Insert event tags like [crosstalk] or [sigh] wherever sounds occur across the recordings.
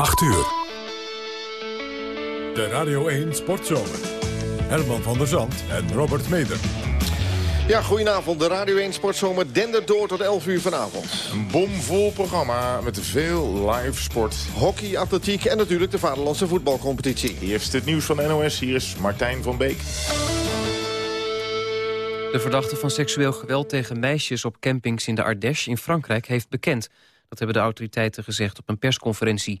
8 uur. De Radio 1 Sportzomer. Herman van der Zand en Robert Meder. Ja, goedenavond. De Radio 1 Sportzomer dendert door tot 11 uur vanavond. Een bomvol programma met veel live sport. Hockey, atletiek en natuurlijk de Vaderlandse voetbalcompetitie. Eerst het nieuws van NOS. Hier is Martijn van Beek. De verdachte van seksueel geweld tegen meisjes op campings in de Ardèche in Frankrijk heeft bekend. Dat hebben de autoriteiten gezegd op een persconferentie.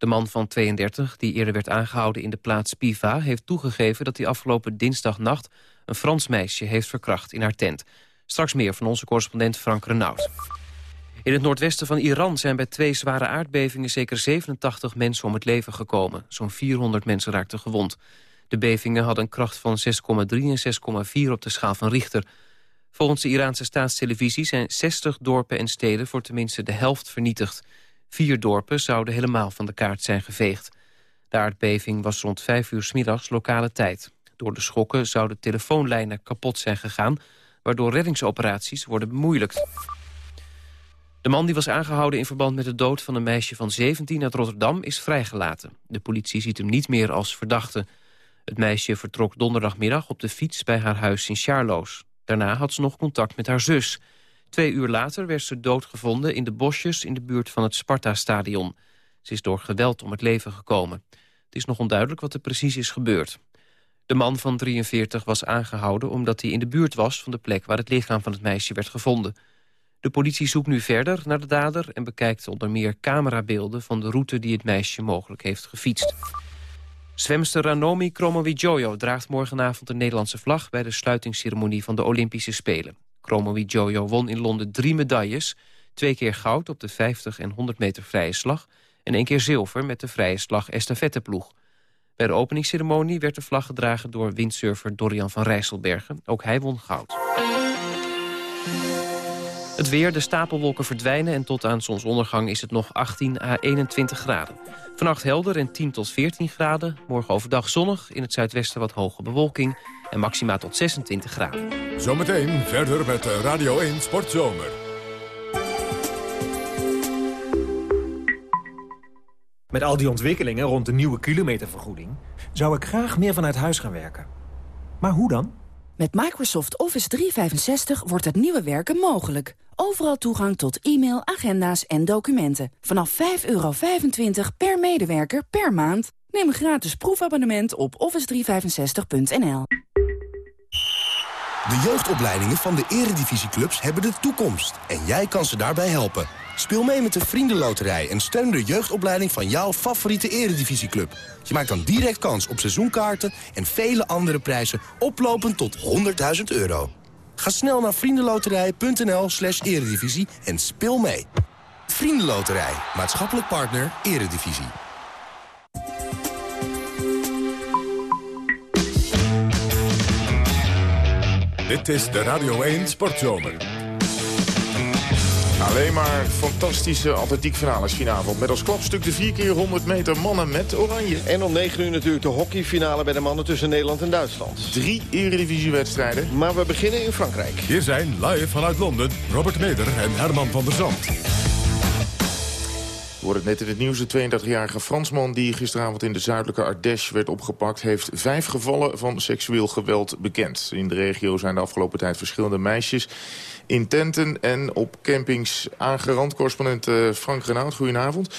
De man van 32, die eerder werd aangehouden in de plaats Piva... heeft toegegeven dat hij afgelopen dinsdagnacht een Frans meisje heeft verkracht in haar tent. Straks meer van onze correspondent Frank Renaud. In het noordwesten van Iran zijn bij twee zware aardbevingen... zeker 87 mensen om het leven gekomen. Zo'n 400 mensen raakten gewond. De bevingen hadden een kracht van 6,3 en 6,4 op de schaal van Richter. Volgens de Iraanse staatstelevisie zijn 60 dorpen en steden... voor tenminste de helft vernietigd. Vier dorpen zouden helemaal van de kaart zijn geveegd. De aardbeving was rond 5 uur middags lokale tijd. Door de schokken zouden telefoonlijnen kapot zijn gegaan... waardoor reddingsoperaties worden bemoeilijkt. De man die was aangehouden in verband met de dood van een meisje van 17 uit Rotterdam is vrijgelaten. De politie ziet hem niet meer als verdachte. Het meisje vertrok donderdagmiddag op de fiets bij haar huis in Charloes. Daarna had ze nog contact met haar zus. Twee uur later werd ze doodgevonden in de bosjes in de buurt van het Sparta-stadion. Ze is door geweld om het leven gekomen. Het is nog onduidelijk wat er precies is gebeurd. De man van 43 was aangehouden omdat hij in de buurt was... van de plek waar het lichaam van het meisje werd gevonden. De politie zoekt nu verder naar de dader... en bekijkt onder meer camerabeelden van de route die het meisje mogelijk heeft gefietst. Zwemster Ranomi Kromowidjojo draagt morgenavond de Nederlandse vlag... bij de sluitingsceremonie van de Olympische Spelen. Kromowidjojo won in Londen drie medailles. Twee keer goud op de 50 en 100 meter vrije slag... en één keer zilver met de vrije slag estafetteploeg. Bij de openingsceremonie werd de vlag gedragen door windsurfer Dorian van Rijsselbergen. Ook hij won goud. Het weer, de stapelwolken verdwijnen en tot aan zonsondergang is het nog 18 à 21 graden. Vannacht helder en 10 tot 14 graden. Morgen overdag zonnig, in het zuidwesten wat hoge bewolking en maxima tot 26 graden. Zometeen verder met Radio 1 Sportzomer. Met al die ontwikkelingen rond de nieuwe kilometervergoeding... zou ik graag meer vanuit huis gaan werken. Maar hoe dan? Met Microsoft Office 365 wordt het nieuwe werken mogelijk. Overal toegang tot e-mail, agenda's en documenten. Vanaf 5,25 per medewerker per maand. Neem een gratis proefabonnement op office365.nl. De jeugdopleidingen van de eredivisieclubs hebben de toekomst. En jij kan ze daarbij helpen. Speel mee met de Vriendenloterij en steun de jeugdopleiding van jouw favoriete eredivisieclub. Je maakt dan direct kans op seizoenkaarten en vele andere prijzen oplopend tot 100.000 euro. Ga snel naar vriendenloterij.nl slash eredivisie en speel mee. Vriendenloterij, maatschappelijk partner, eredivisie. Dit is de Radio 1 Sportzomer. Alleen maar fantastische atletiekfinales vanavond. Met als klapstuk de 4 keer 100 meter mannen met oranje. En om 9 uur natuurlijk de hockeyfinale bij de mannen tussen Nederland en Duitsland. Drie eredivisiewedstrijden. Maar we beginnen in Frankrijk. Hier zijn live vanuit Londen Robert Meder en Herman van der Zand. We hoorden net in het nieuws. De 32-jarige Fransman die gisteravond in de zuidelijke Ardèche werd opgepakt... heeft vijf gevallen van seksueel geweld bekend. In de regio zijn de afgelopen tijd verschillende meisjes in tenten en op campings aangerand. Correspondent uh, Frank Renaud, goedenavond.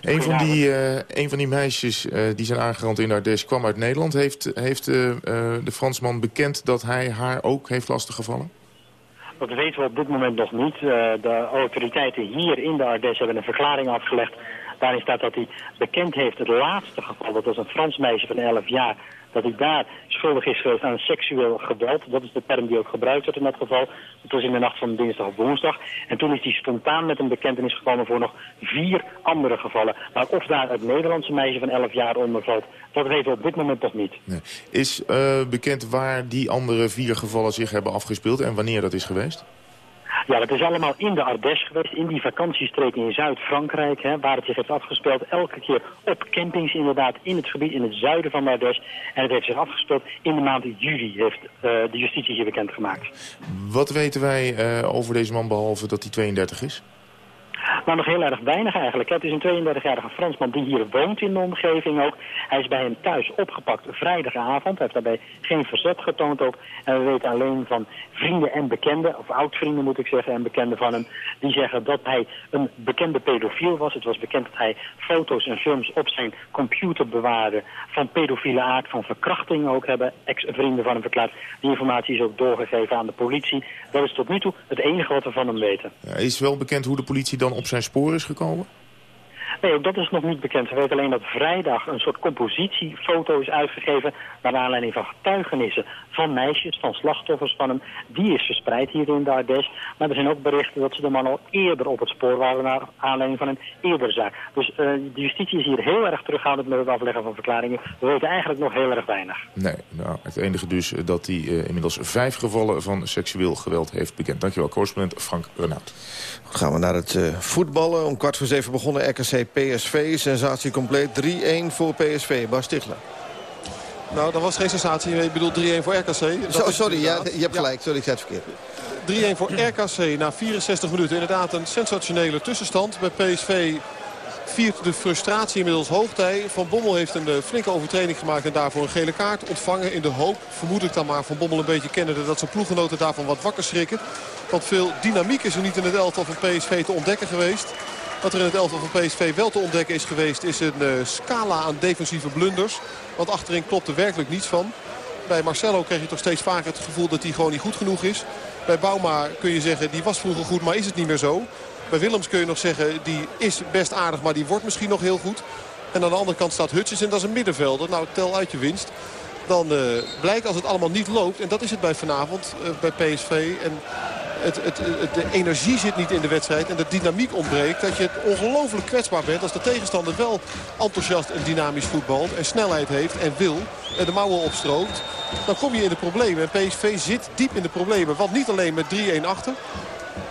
Een van, die, uh, een van die meisjes uh, die zijn aangerand in Ardèche kwam uit Nederland. Heeft, heeft de Fransman bekend dat hij haar ook heeft lastiggevallen? Dat weten we op dit moment nog niet. de autoriteiten hier in de Ardèche hebben een verklaring afgelegd. Daarin staat dat hij bekend heeft het laatste geval. Dat was een Frans meisje van 11 jaar dat hij daar schuldig is geweest aan seksueel geweld. Dat is de term die ook gebruikt wordt in dat geval. Dat was in de nacht van dinsdag op woensdag. En toen is hij spontaan met een bekentenis gekomen voor nog vier andere gevallen. Maar of daar het Nederlandse meisje van 11 jaar onder valt, dat weten we op dit moment nog niet. Is uh, bekend waar die andere vier gevallen zich hebben afgespeeld en wanneer dat is geweest? Ja, dat is allemaal in de Ardèche geweest, in die vakantiestreek in Zuid-Frankrijk, waar het zich heeft afgespeeld. Elke keer op campings inderdaad, in het gebied, in het zuiden van de Ardèche. En het heeft zich afgespeeld in de maand juli, heeft uh, de justitie hier bekendgemaakt. Wat weten wij uh, over deze man, behalve dat hij 32 is? Nou, nog heel erg weinig eigenlijk. Het is een 32-jarige Fransman die hier woont in de omgeving ook. Hij is bij hem thuis opgepakt vrijdagavond. Hij heeft daarbij geen verzet getoond ook. En we weten alleen van vrienden en bekenden, of oud-vrienden moet ik zeggen, en bekenden van hem, die zeggen dat hij een bekende pedofiel was. Het was bekend dat hij foto's en films op zijn computer bewaarde van pedofiele aard, van verkrachting ook hebben ex-vrienden van hem verklaard. Die informatie is ook doorgegeven aan de politie. Dat is tot nu toe het enige wat we van hem weten. Ja, is wel bekend hoe de politie dan op zijn spoor is gekomen? Nee, ook dat is nog niet bekend. We weten alleen dat vrijdag een soort compositiefoto is uitgegeven... naar aanleiding van getuigenissen van meisjes, van slachtoffers van hem. Die is verspreid hier in de Ardèche. Maar er zijn ook berichten dat ze de man al eerder op het spoor waren... naar aanleiding van een eerdere zaak. Dus uh, de justitie is hier heel erg terughoudend met het afleggen van verklaringen. We weten eigenlijk nog heel erg weinig. Nee, nou, het enige dus dat hij uh, inmiddels vijf gevallen van seksueel geweld heeft bekend. Dankjewel, correspondent Frank Renaud. Dan gaan we naar het uh, voetballen. Om kwart voor zeven begonnen RKC PSV. Sensatie compleet. 3-1 voor PSV. Bas Stigler. Nou, dat was geen sensatie. Ik bedoel 3-1 voor RKC. Zo, sorry, ja, je hebt gelijk. Sorry, ik zei het verkeerd. 3-1 voor RKC na 64 minuten. Inderdaad een sensationele tussenstand. Bij PSV viert de frustratie inmiddels hoogtij. Van Bommel heeft een flinke overtreding gemaakt en daarvoor een gele kaart ontvangen. In de hoop, vermoed ik dan maar, Van Bommel een beetje kennende dat zijn ploeggenoten daarvan wat wakker schrikken. Want veel dynamiek is er niet in het elftal van PSV te ontdekken geweest. Wat er in het elftal van PSV wel te ontdekken is geweest... is een uh, scala aan defensieve blunders. Want achterin klopt er werkelijk niets van. Bij Marcelo kreeg je toch steeds vaker het gevoel dat hij gewoon niet goed genoeg is. Bij Bauma kun je zeggen, die was vroeger goed, maar is het niet meer zo. Bij Willems kun je nog zeggen, die is best aardig, maar die wordt misschien nog heel goed. En aan de andere kant staat Hutchins en dat is een middenvelder. Nou, tel uit je winst. Dan uh, blijkt als het allemaal niet loopt, en dat is het bij vanavond uh, bij PSV... En het, het, de energie zit niet in de wedstrijd en de dynamiek ontbreekt. Dat je ongelooflijk kwetsbaar bent als de tegenstander wel enthousiast en dynamisch voetbalt. En snelheid heeft en wil en de mouwen opstrookt. Dan kom je in de problemen. En PSV zit diep in de problemen. Want niet alleen met 3-1 achter.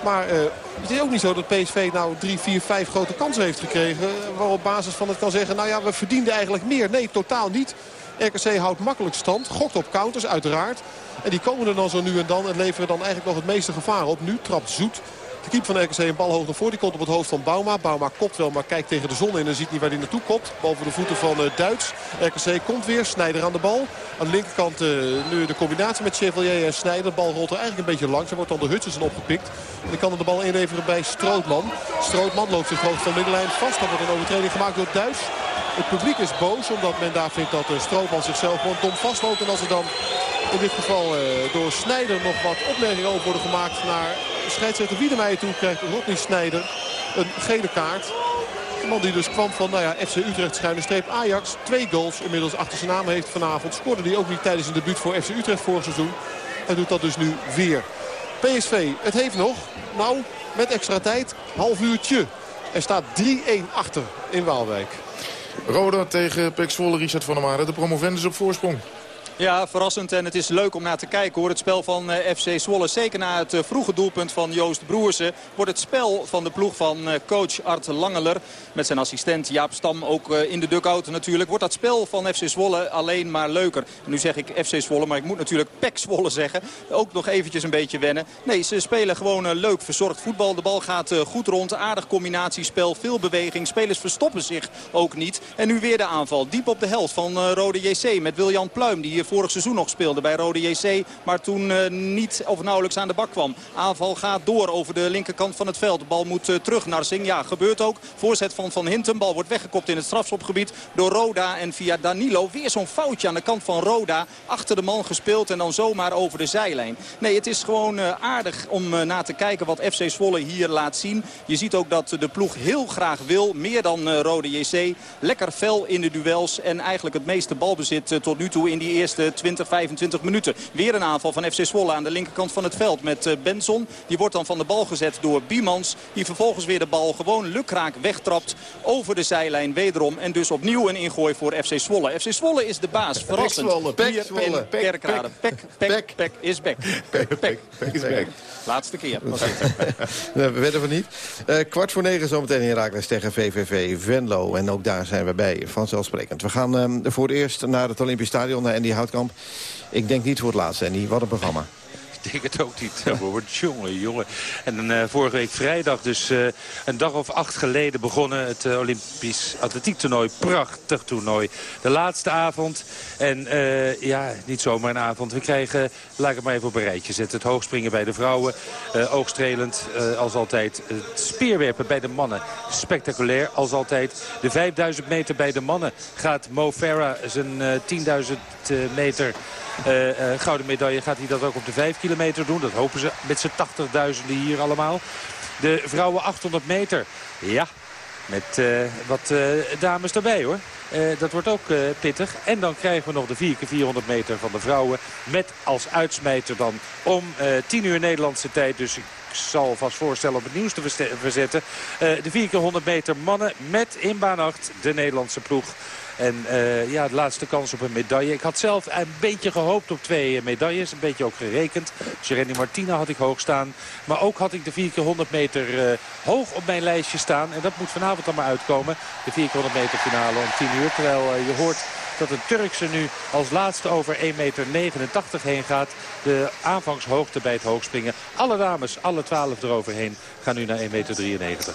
Maar uh, het is ook niet zo dat PSV nou 3, 4, 5 grote kansen heeft gekregen. Waarop basis van het kan zeggen, nou ja, we verdienden eigenlijk meer. Nee, totaal niet. RKC houdt makkelijk stand. Gokt op counters, uiteraard. En die komen er dan zo nu en dan en leveren dan eigenlijk nog het meeste gevaar op. Nu trapt Zoet de keeper van RKC een bal hoog naar voren. Die komt op het hoofd van Bauma. Bauma kopt wel, maar kijkt tegen de zon in en ziet niet waar hij naartoe. Bal voor de voeten van uh, Duits. RKC komt weer. Snijder aan de bal. Aan de linkerkant uh, nu de combinatie met Chevalier en Snijder. De bal rolt er eigenlijk een beetje langs. Er wordt dan de Hutchinson opgepikt. En dan kan er de bal inleveren bij Strootman. Strootman loopt zich hoogte van de middenlijn vast. Dan wordt een overtreding gemaakt door Duits. Het publiek is boos omdat men daar vindt dat uh, Strootman zichzelf gewoon dom vastloopt. En als er dan in dit geval uh, door Snijder nog wat opmerkingen over worden gemaakt naar scheidsrechter Wiedemeijer toe. Krijgt Rodney Snijder een gele kaart. De man die dus kwam van nou ja, FC Utrecht schuine streep Ajax. Twee goals inmiddels achter zijn naam heeft vanavond. Scoorde hij ook niet tijdens een debuut voor FC Utrecht vorig seizoen. Hij doet dat dus nu weer. PSV, het heeft nog, nou met extra tijd, half uurtje. Er staat 3-1 achter in Waalwijk. Roda tegen Pek Zwolle, Richard van der. De promovendus op voorsprong. Ja, verrassend en het is leuk om naar te kijken hoor. Het spel van uh, FC Zwolle, zeker na het uh, vroege doelpunt van Joost Broersen... wordt het spel van de ploeg van uh, coach Art Langeler... met zijn assistent Jaap Stam ook in de dugout natuurlijk... wordt dat spel van FC Zwolle alleen maar leuker. Nu zeg ik FC Zwolle, maar ik moet natuurlijk Pek Zwolle zeggen. Ook nog eventjes een beetje wennen. Nee, ze spelen gewoon leuk verzorgd voetbal. De bal gaat goed rond, aardig combinatiespel, veel beweging. Spelers verstoppen zich ook niet. En nu weer de aanval, diep op de helft van Rode JC met Wiljan Pluim... die vorig seizoen nog speelde bij Rode JC. Maar toen uh, niet of nauwelijks aan de bak kwam. Aanval gaat door over de linkerkant van het veld. De bal moet uh, terug naar Sing. Ja, gebeurt ook. Voorzet van Van Hinten. Bal wordt weggekopt in het strafschopgebied door Roda. En via Danilo weer zo'n foutje aan de kant van Roda. Achter de man gespeeld en dan zomaar over de zijlijn. Nee, het is gewoon uh, aardig om na te kijken wat FC Zwolle hier laat zien. Je ziet ook dat de ploeg heel graag wil. Meer dan Rode JC. Lekker fel in de duels. En eigenlijk het meeste balbezit tot nu toe in die eerste 20, 25 minuten. Weer een aanval van FC Zwolle aan de linkerkant van het veld met uh, Benson. Die wordt dan van de bal gezet door Biemans. Die vervolgens weer de bal gewoon lukraak wegtrapt over de zijlijn wederom. En dus opnieuw een ingooi voor FC Zwolle. FC Zwolle is de baas. Verrassend. Zwolle, Pek Zwolle. Pek. Pek, Pek, Pek is back. Pek, Pek is back. Laatste keer. [laughs] We werden van niet. Uh, kwart voor negen zometeen in Raakles tegen VVV Venlo. En ook daar zijn we bij, vanzelfsprekend. We gaan uh, voor het eerst naar het Olympisch Stadion, naar Andy Ik denk niet voor het laatste, Andy. Wat een programma. Denk het ook niet, jongen, jongen. En uh, vorige week vrijdag, dus uh, een dag of acht geleden... begonnen het uh, Olympisch atletiektoernooi. Prachtig toernooi. De laatste avond. En ja, niet zomaar een avond. We krijgen, laat ik het maar even op een rijtje zetten. Het hoogspringen bij de vrouwen. oogstrelend, als altijd. Het speerwerpen bij de mannen. Spectaculair, als altijd. De 5000 meter bij de mannen gaat Mo Farah zijn 10.000 meter... Gouden medaille gaat hij dat ook op de 5 kilometer doen. Dat hopen ze met z'n 80.000 hier allemaal. De vrouwen 800 meter. Ja, met uh, wat dames erbij hoor. dat wordt ook pittig. En dan krijgen we nog de 4 keer 400 meter van de vrouwen. Met als uitsmijter dan om 10 uur Nederlandse tijd. Dus ik zal vast voorstellen op het nieuws te verzetten. de 4 keer 100 meter mannen met in baan 8 de Nederlandse ploeg. En uh, ja, de laatste kans op een medaille. Ik had zelf een beetje gehoopt op twee medailles. Een beetje ook gerekend. Sereni Martina had ik hoog staan. Maar ook had ik de 4 keer 100 meter uh, hoog op mijn lijstje staan. En dat moet vanavond dan maar uitkomen. De 4 keer 100 meter finale om 10 uur. Terwijl je hoort dat een Turkse nu als laatste over 1,89 meter heen gaat. De aanvangshoogte bij het hoogspringen. Alle dames, alle 12 eroverheen, gaan nu naar 1,93 meter.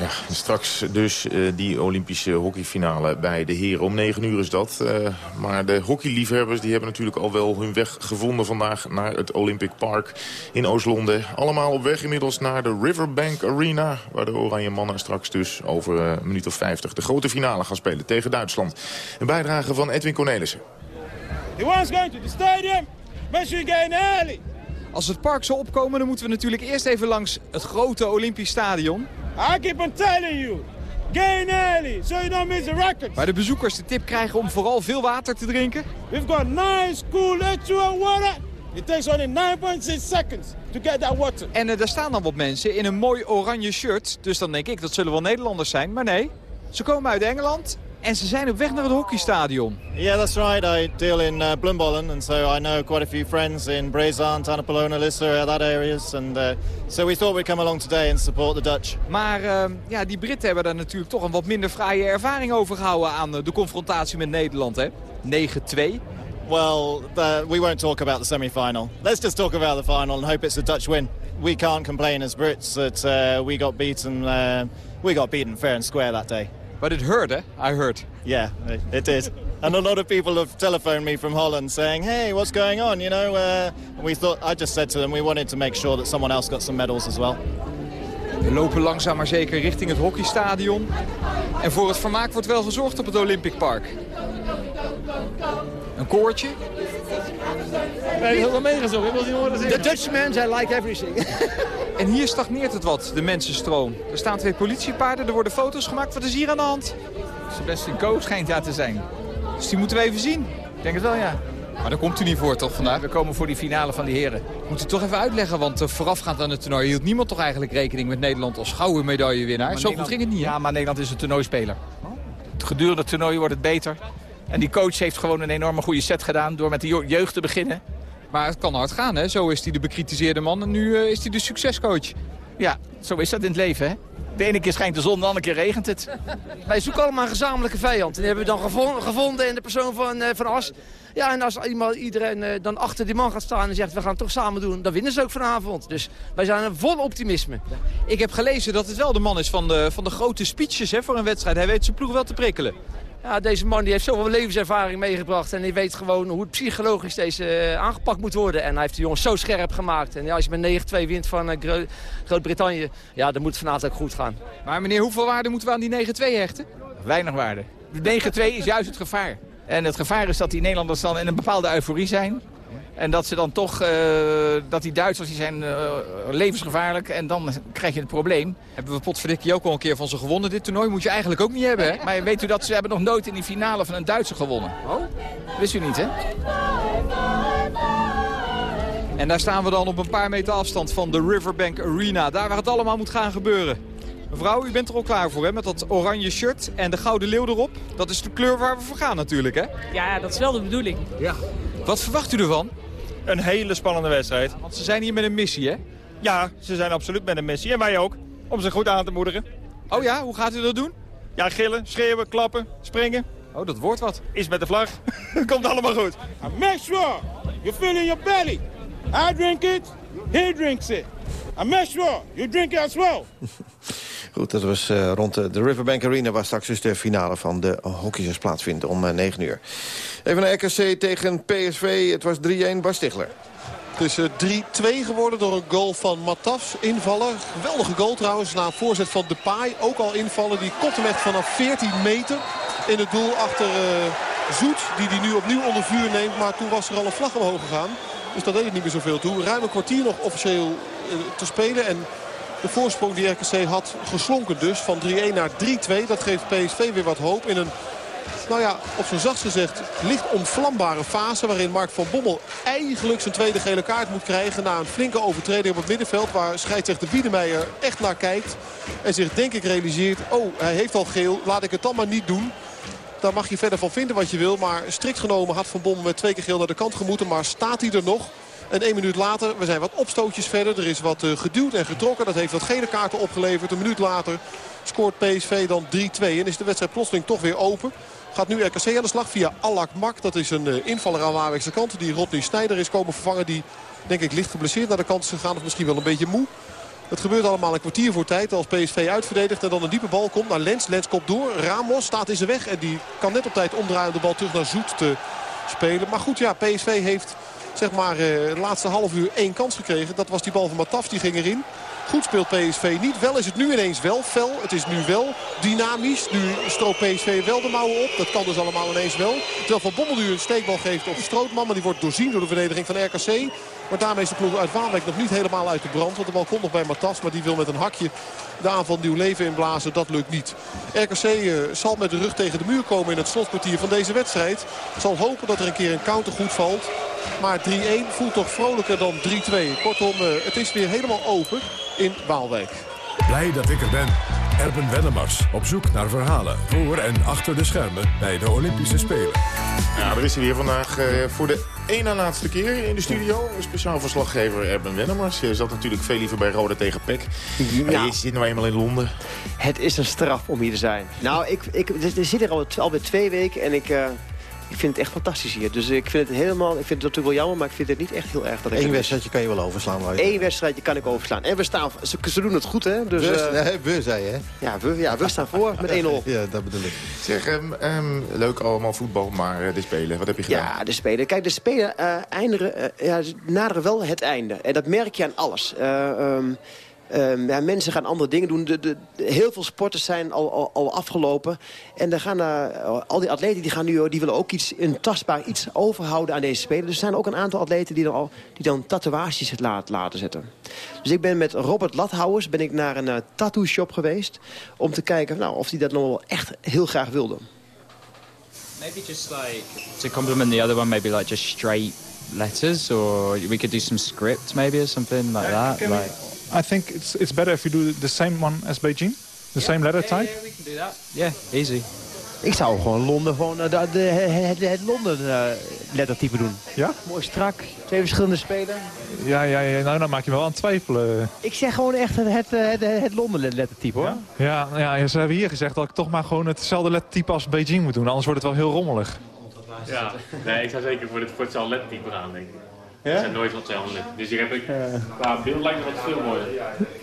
Ja, straks dus uh, die Olympische hockeyfinale bij de heren. Om 9 uur is dat. Uh, maar de hockeyliefhebbers die hebben natuurlijk al wel hun weg gevonden vandaag naar het Olympic Park in Oost-Londen. Allemaal op weg inmiddels naar de Riverbank Arena. Waar de Oranje Mannen straks dus over uh, een minuut of 50 de grote finale gaan spelen tegen Duitsland. Een bijdrage van Edwin Cornelissen. He wants going to the stadium. Make sure you get early. Als het park zal opkomen, dan moeten we natuurlijk eerst even langs het grote Olympisch Stadion. I keep on telling you. Gain early, so you don't miss the records. Waar de bezoekers de tip krijgen om vooral veel water te drinken. We've got nice, cool H2O water. It takes only 9.6 seconds to get that water. En uh, daar staan dan wat mensen in een mooi oranje shirt. Dus dan denk ik, dat zullen wel Nederlanders zijn. Maar nee, ze komen uit Engeland en ze zijn op weg naar het hockeystadion. Yeah, that's right. I deal in uh, Blumbollen, and so I know quite a few friends in Brezant, Annapolona, Lissa, that areas. And uh, so we thought we'd come along today and support the Dutch. Maar uh, ja, die Britten hebben daar natuurlijk toch een wat minder fraaie ervaring over gehouden aan de confrontatie met Nederland, hè? 9-2. Well, the, we won't talk about the semi-final. Let's just talk about the final and hope it's a Dutch win. We can't complain as Brits that uh, we got beaten. Uh, we got beaten fair and square that day. But it hurt, eh? I heard. Yeah, it, it did. And a lot of people have telephoned me from Holland saying, hey, what's going on? You know, uh, we thought, I just said to them, we wanted to make sure that someone else got some medals as well. We lopen langzaam maar zeker richting het hockeystadion. En voor het vermaak wordt wel gezorgd op het Olympic Park. Een koortje. Nee, heel meegezongen. Ik wil niet horen The Dutchmen, I like everything. en hier stagneert het wat, de mensenstroom. Er staan twee politiepaarden, er worden foto's gemaakt. Wat is hier aan de hand? Sebastian Coe schijnt daar te zijn. Dus die moeten we even zien. Ik denk het wel, ja. Maar daar komt u niet voor, toch, vandaag? We komen voor die finale van die heren. Moet u toch even uitleggen, want uh, voorafgaand aan het toernooi... hield niemand toch eigenlijk rekening met Nederland als gouden medaillewinnaar? Zo goed ging het niet, Ja, maar Nederland is een toernooispeler. Gedurende het toernooi wordt het beter. En die coach heeft gewoon een enorme goede set gedaan... door met de jeugd te beginnen. Maar het kan hard gaan, hè? Zo is hij de bekritiseerde man en nu uh, is hij de succescoach. Ja, zo is dat in het leven, hè? De ene keer schijnt de zon, de andere keer regent het. Wij zoeken allemaal een gezamenlijke vijand. En die hebben we dan gevonden in de persoon van, uh, van As. Ja, en als iemand, iedereen uh, dan achter die man gaat staan en zegt... we gaan het toch samen doen, dan winnen ze ook vanavond. Dus wij zijn vol optimisme. Ik heb gelezen dat het wel de man is van de, van de grote speeches hè, voor een wedstrijd. Hij weet zijn ploeg wel te prikkelen. Ja, deze man die heeft zoveel levenservaring meegebracht. En die weet gewoon hoe het psychologisch deze uh, aangepakt moet worden. En hij heeft de jongens zo scherp gemaakt. En ja, als je met 9-2 wint van uh, Groot-Brittannië, ja, dan moet het vanavond ook goed gaan. Maar meneer, hoeveel waarde moeten we aan die 9-2 hechten? Weinig waarde. De 9-2 is juist het gevaar. En het gevaar is dat die Nederlanders dan in een bepaalde euforie zijn. En dat ze dan toch, uh, dat die Duitsers die zijn uh, levensgevaarlijk en dan krijg je het probleem. Hebben we potverdikkie ook al een keer van ze gewonnen dit toernooi? Moet je eigenlijk ook niet hebben, hè? Maar weet u dat ze hebben nog nooit in die finale van een Duitser gewonnen. Oh? Wist u niet, hè? En daar staan we dan op een paar meter afstand van de Riverbank Arena. Daar waar het allemaal moet gaan gebeuren. Mevrouw, u bent er al klaar voor, hè? Met dat oranje shirt en de gouden leeuw erop. Dat is de kleur waar we voor gaan natuurlijk, hè? Ja, dat is wel de bedoeling. Ja. Wat verwacht u ervan? Een hele spannende wedstrijd. Want ze zijn hier met een missie, hè? Ja, ze zijn absoluut met een missie. En wij ook. Om ze goed aan te moedigen. Oh ja, hoe gaat u dat doen? Ja, gillen, schreeuwen, klappen, springen. Oh, dat wordt wat. Is met de vlag. [laughs] Komt allemaal goed. And make sure you feel in your belly. I drink it, he drinks it. I make sure you drink it as well. [laughs] Goed, dat was uh, rond de, Riverbank Arena... waar straks dus de finale van de hockeysers plaatsvindt om uh, 9 uur. Even naar RKC tegen PSV. Het was 3-1, Bas Stigler. Het is 3-2 geworden door een goal van Matafs. Invaller. Geweldige goal trouwens. Na een voorzet van Depay. Ook al invallen. Die echt vanaf 14 meter in het doel achter Zoet. Die die nu opnieuw onder vuur neemt. Maar toen was er al een vlag omhoog gegaan. Dus dat deed niet meer zoveel toe. Ruim een kwartier nog officieel te spelen. En de voorsprong die RKC had geslonken dus. Van 3-1 naar 3-2. Dat geeft PSV weer wat hoop in een nou ja, op zijn zachtst gezegd licht ontvlambare fase... waarin Mark van Bommel eigenlijk zijn tweede gele kaart moet krijgen... na een flinke overtreding op het middenveld... waar scheidsrechter Biedemeijer echt naar kijkt... en zich denk ik realiseert... oh, hij heeft al geel, laat ik het dan maar niet doen... Daar mag je verder van vinden wat je wil. Maar strikt genomen had Van Bommel met twee keer geel naar de kant gemoeten. Maar staat hij er nog? En één minuut later, we zijn wat opstootjes verder. Er is wat uh, geduwd en getrokken. Dat heeft wat gele kaarten opgeleverd. Een minuut later scoort PSV dan 3-2. En is de wedstrijd plotseling toch weer open. Gaat nu RKC aan de slag via Alak Mak. Dat is een uh, invaller aan Waalwijkse kant. Die Rodney Snijder is komen vervangen. Die denk ik licht geblesseerd naar de kant is gegaan. Of misschien wel een beetje moe. Het gebeurt allemaal een kwartier voor tijd als PSV uitverdedigt. En dan een diepe bal komt naar Lens. Lens komt door. Ramos staat in zijn weg. En die kan net op tijd omdraaien om de bal terug naar Zoet te spelen. Maar goed, ja, PSV heeft zeg maar de laatste half uur één kans gekregen. Dat was die bal van Mataf, die ging erin. Goed speelt PSV niet. Wel is het nu ineens wel fel. Het is nu wel dynamisch. Nu stroopt PSV wel de mouwen op. Dat kan dus allemaal ineens wel. Terwijl Van Bommel een steekbal geeft op Strootman. Maar die wordt doorzien door de verdediging van RKC. Maar daarmee is de ploeg uit Waalwijk nog niet helemaal uit de brand. Want de bal komt nog bij Matas. Maar die wil met een hakje de aanval nieuw leven inblazen. Dat lukt niet. RKC uh, zal met de rug tegen de muur komen in het slotkwartier van deze wedstrijd. Zal hopen dat er een keer een counter goed valt. Maar 3-1 voelt toch vrolijker dan 3-2. Kortom, uh, het is weer helemaal open in Waalwijk. Blij dat ik er ben. Erben Wennemars op zoek naar verhalen voor en achter de schermen bij de Olympische Spelen. Ja, er is hij weer vandaag uh, voor de één na laatste keer in de studio. Speciaal verslaggever Erben Wennemars. Je zat natuurlijk veel liever bij Rode tegen Peck. Ja. Je zit nou eenmaal in Londen. Het is een straf om hier te zijn. Nou, ik, ik, er zit er al, alweer twee weken en ik... Uh, ik vind het echt fantastisch hier. Dus ik vind het helemaal, ik vind het natuurlijk wel jammer, maar ik vind het niet echt heel erg. Dat Eén wedstrijdje kan je wel overslaan. Eén wedstrijdje kan ik overslaan. En we staan, ze, ze doen het goed, hè? Dus, we, uh, [laughs] we zei hè? Ja, we, ja, we staan voor met 1-0. [laughs] Ja, dat bedoel ik. Zeg, um, um, leuk allemaal voetbal, maar uh, de Spelen, wat heb je gedaan? Ja, de Spelen. Kijk, de Spelen uh, eindigen, ja, naderen wel het einde. En dat merk je aan alles. Um, Um, ja, mensen gaan andere dingen doen. De, de, de, heel veel sporters zijn al, al, al afgelopen. En dan gaan, uh, al die atleten die gaan nu, die willen ook iets, een tastbaar iets overhouden aan deze Spelen. Dus er zijn ook een aantal atleten die dan, al, die dan tatoeages laat, laten zetten. Dus ik ben met Robert Lathouwers ben ik naar een uh, tattoo shop geweest. Om te kijken nou, of hij dat nog wel echt heel graag wilde. Maybe just like, to compliment the other one, maybe like just straight letters. Or we could do some script maybe or something like yeah, that. Like, I think it's it's better if you do the same one as Beijing, the yeah, same letter yeah, type. Yeah, we can do that. Yeah, easy. Ik zou gewoon Londen gewoon uh, de, de, het, het Londen uh, lettertype doen. Ja? Mooi strak, twee verschillende spelen. Ja, ja, ja nou, dan maak je wel aan het twijfelen. Ik zeg gewoon echt het, het, het, het Londen lettertype hoor. Ja? Ja, ja, ze hebben hier gezegd dat ik toch maar gewoon hetzelfde lettertype als Beijing moet doen. Anders wordt het wel heel rommelig. Ja, nee, ik zou zeker voor, het, voor hetzelfde lettertype gaan denk ik. Ja? Het zijn nooit wat hetzelfde. Dus ik heb ik, qua beeld lijkt me wat veel mooier.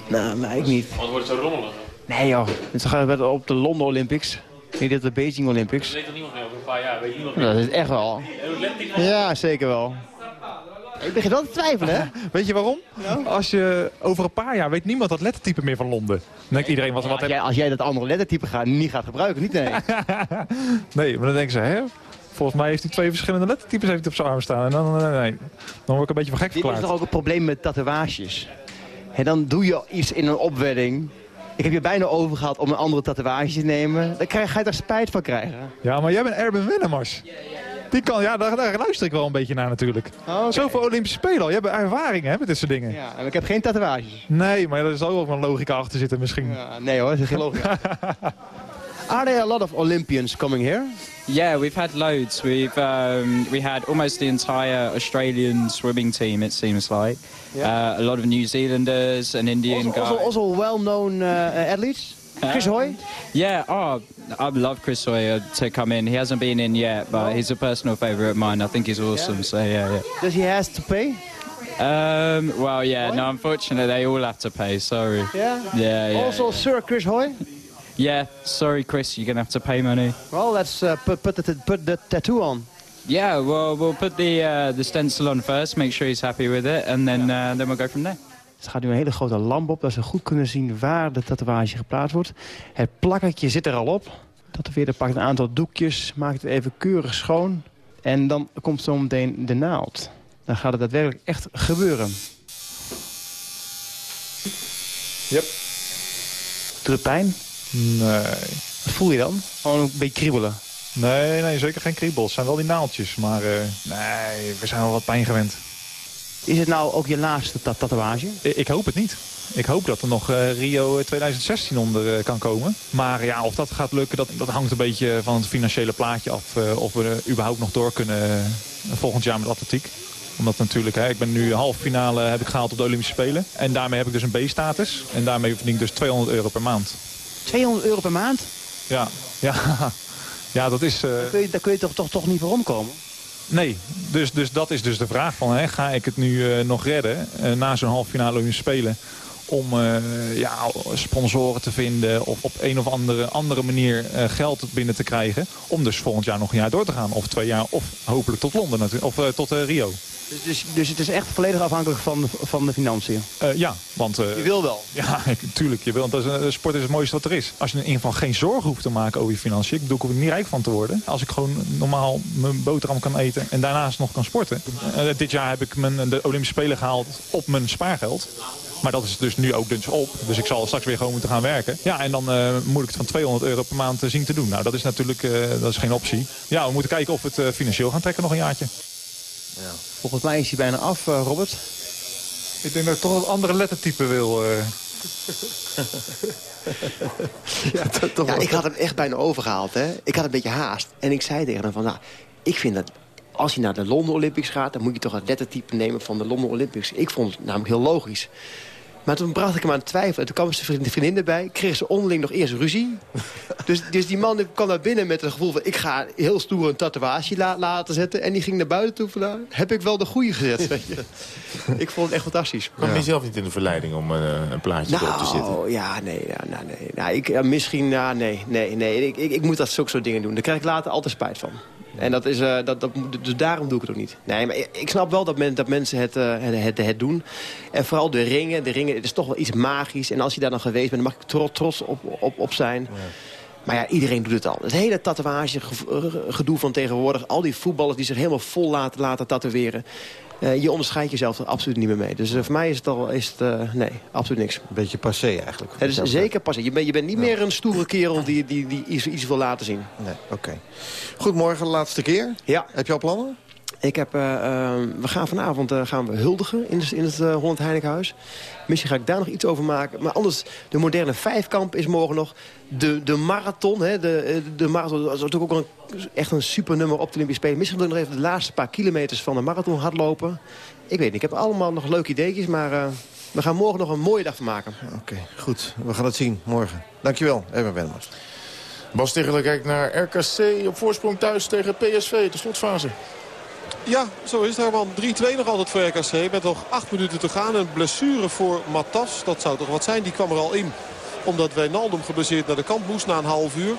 Nou, nee, ik niet. Anders wordt het zo rommelig. Nee joh, het gaat op de Londen Olympics. Niet op de Beijing Olympics. Dat weet toch niemand meer over een paar jaar? Weet niemand Dat is echt wel. Ja, zeker wel. Ik begin wel te twijfelen, hè? [laughs] Weet je waarom? Ja? Als je over een paar jaar weet niemand dat lettertype meer van Londen. Dan denkt iedereen wat... wat als, jij, als jij dat andere lettertype gaat, niet gaat gebruiken, niet nee. [laughs] nee, maar dan denken ze, hè? Volgens mij heeft hij twee verschillende lettertypes heeft hij op zijn arm staan. En dan, nee, nee, dan word ik een beetje van gek verklaard. Dit is toch ook een probleem met tatoeages. En dan doe je iets in een opwedding. Ik heb je bijna overgehaald om een andere tatoeage te nemen. Dan krijg, ga je daar spijt van krijgen. Ja, maar jij bent Erben Wennemars. Die kan, ja, daar, daar, luister ik wel een beetje naar natuurlijk. Oh, okay. Zoveel Olympische Spelen al. Je hebt ervaring hè, met dit soort dingen. Ja, en ik heb geen tatoeages. Nee, maar er zal ook wel een logica achter zitten misschien. Ja, nee hoor, er is geen logica. [laughs] Are there a lot of Olympians coming here? Yeah, we've had loads. We've um, we had almost the entire Australian swimming team. It seems like yeah. uh, a lot of New Zealanders and Indian also, guys. Also, also well-known uh, athletes. Chris Um, Hoy. Yeah. Oh, I'd love Chris Hoy uh, to come in. He hasn't been in yet, but he's a personal favourite of mine. I think he's awesome. Yeah. So yeah, yeah. Does he has to pay? Um, well, yeah, no, unfortunately, they all have to pay. Sorry. Yeah? Yeah, yeah. Also, Sir Chris Hoy? Yeah, sorry, Chris, you're going to have to pay money. Well, let's uh, put, put, the, put the tattoo on. Yeah, well, we'll put the, uh, the stencil on first, make sure he's happy with it, and then, uh, then we'll go from there. Er gaat nu een hele grote lamp op, dat ze goed kunnen zien waar de tatoeage geplaatst wordt. Het plakkertje zit er al op. Tatoeëerder pakt een aantal doekjes, maakt het even keurig schoon. En dan komt zo meteen de naald. Dan gaat het daadwerkelijk echt gebeuren. Yep. Doet het pijn? Nee. Wat voel je dan? Gewoon een beetje kriebelen. Nee, nee, zeker geen kriebels. Het zijn wel die naaldjes, maar uh, nee, we zijn wel wat pijn gewend. Is het nou ook je laatste tat tatoeage? Ik hoop het niet. Ik hoop dat er nog uh, Rio 2016 onder uh, kan komen. Maar ja, of dat gaat lukken, dat, dat hangt een beetje van het financiële plaatje af. Uh, of we überhaupt nog door kunnen volgend jaar met atletiek. Omdat natuurlijk, hè, ik ben nu halve finale heb ik gehaald op de Olympische Spelen. En daarmee heb ik dus een B-status. En daarmee verdien ik dus 200 euro per maand. 200 euro per maand? Ja, ja. [laughs] ja dat is... Daar kun je, daar kun je toch, toch, toch niet voor omkomen? Nee, dus, dus dat is dus de vraag van, hè, ga ik het nu uh, nog redden uh, na zo'n halve finale Olympische Spelen? Om uh, ja, sponsoren te vinden of op een of andere, andere manier geld binnen te krijgen. Om dus volgend jaar nog een jaar door te gaan. Of twee jaar, of hopelijk tot Londen natuurlijk, of tot Rio. Dus, dus, dus, het is echt volledig afhankelijk van de, van de financiën? Uh, ja, want... Uh, je wil wel? [laughs] Ja, tuurlijk. Je wil, want dat is, sport is het mooiste wat er is. Als je in ieder geval geen zorgen hoeft te maken over je financiën. Ik bedoel, ik hoef er niet rijk van te worden. Als ik gewoon normaal mijn boterham kan eten en daarnaast nog kan sporten. Uh, dit jaar heb ik mijn, de Olympische Spelen gehaald op mijn spaargeld. Maar dat is dus nu ook dus op. Dus ik zal straks weer gewoon moeten gaan werken. Ja, en dan uh, moet ik het van 200 euro per maand zien te doen. Nou, dat is natuurlijk uh, dat is geen optie. Ja, we moeten kijken of we het uh, financieel gaan trekken nog een jaartje. Ja. Volgens mij is hij bijna af, uh, Robert. Ik denk dat ik toch een andere lettertype wil. Uh... [laughs] ja, ja, ik had hem echt bijna overgehaald. Hè? Ik had een beetje haast. En ik zei tegen hem van, nou, ik vind dat... Als je naar de Londen Olympics gaat, dan moet je toch het lettertype nemen van de Londen Olympics. Ik vond het namelijk heel logisch. Maar toen bracht ik hem aan het twijfelen. Toen kwam zijn vriendin erbij. Kreeg ze onderling nog eerst ruzie. [laughs] dus, dus die man kwam naar binnen met het gevoel van... ik ga heel stoer een tatoeage la laten zetten. En die ging naar buiten toe van... Nou, heb ik wel de goede gezet. Weet je. [laughs] ik vond het echt fantastisch. Maar ben je zelf niet in de verleiding om uh, een plaatje nou, erop te zetten? Nou, ja, nee. Ja, nou, nee. Nou, ik, uh, misschien, nou, nee, nee, nee. Ik, ik, ik moet dat zulke soort dingen doen. Daar krijg ik later altijd spijt van. En dat is, uh, dat, dat, dus daarom doe ik het ook niet. Nee, maar ik snap wel dat, men, dat mensen het, uh, het, het, het, doen. En vooral de ringen. De ringen, het is toch wel iets magisch. En als je daar dan geweest bent, dan mag ik trots, trots op, op, op zijn. Ja. Maar ja, iedereen doet het al. Het hele tatoeage gedoe van tegenwoordig. Al die voetballers die zich helemaal vol laten, laten tatoeëren. Uh, je onderscheidt jezelf er absoluut niet meer mee. Dus uh, voor mij is het al, is het, uh, nee, absoluut niks. Een beetje passé eigenlijk. Het is zeker passé. Je, ben, je bent niet ja. meer een stoere kerel die, die, die iets, iets wil laten zien. Nee, oké. Okay. Goed, morgen de laatste keer. Ja. Heb je al plannen? Ik heb, uh, uh, we gaan vanavond uh, gaan we huldigen in, in het Holland Heinekenhuis. Misschien ga ik daar nog iets over maken. Maar anders, de moderne vijfkamp is morgen nog. De, de marathon, hè, de, de marathon dat is natuurlijk ook een, echt een super nummer op de Olympische Spelen. Misschien wil ik nog even de laatste paar kilometers van de marathon hardlopen. Ik weet niet, ik heb allemaal nog leuke ideetjes, maar we gaan morgen nog een mooie dag van maken. Oké, okay, goed. We gaan het zien morgen. Dankjewel, Erwin Wennemars. Bas Tegeler kijkt naar RKC op voorsprong thuis tegen PSV, de slotfase. Ja, zo is het Herman. 3-2 nog altijd voor RKC. Met nog 8 minuten te gaan. Een blessure voor Matas. Dat zou toch wat zijn. Die kwam er al in. Omdat Wijnaldum geblesseerd naar de kant moest na een half uur.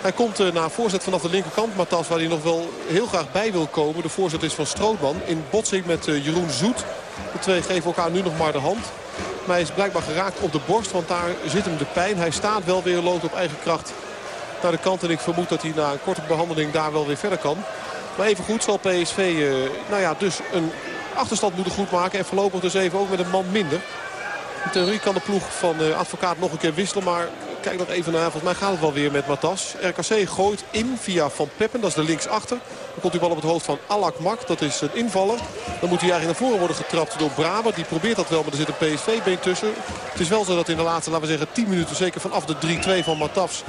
Hij komt uh, na voorzet vanaf de linkerkant. Matas waar hij nog wel heel graag bij wil komen. De voorzet is van Strootman. In botsing met uh, Jeroen Zoet. De twee geven elkaar nu nog maar de hand. Maar hij is blijkbaar geraakt op de borst. Want daar zit hem de pijn. Hij staat wel weer loopt op eigen kracht naar de kant. En ik vermoed dat hij na een korte behandeling daar wel weer verder kan. Maar even goed zal PSV uh, nou ja, dus een achterstand moeten goedmaken. En voorlopig dus even ook met een man minder. In theorie kan de ploeg van uh, advocaat nog een keer wisselen. Maar kijk nog even naar. Volgens mij gaat het wel weer met Matas. RKC gooit in via Van Peppen. Dat is de linksachter. Dan komt die bal op het hoofd van Alak Mak. Dat is een invaller. Dan moet hij eigenlijk naar voren worden getrapt door Braber. Die probeert dat wel, maar er zit een PSV-been tussen. Het is wel zo dat in de laatste, laten we zeggen, 10 minuten... zeker vanaf de 3-2 van Matas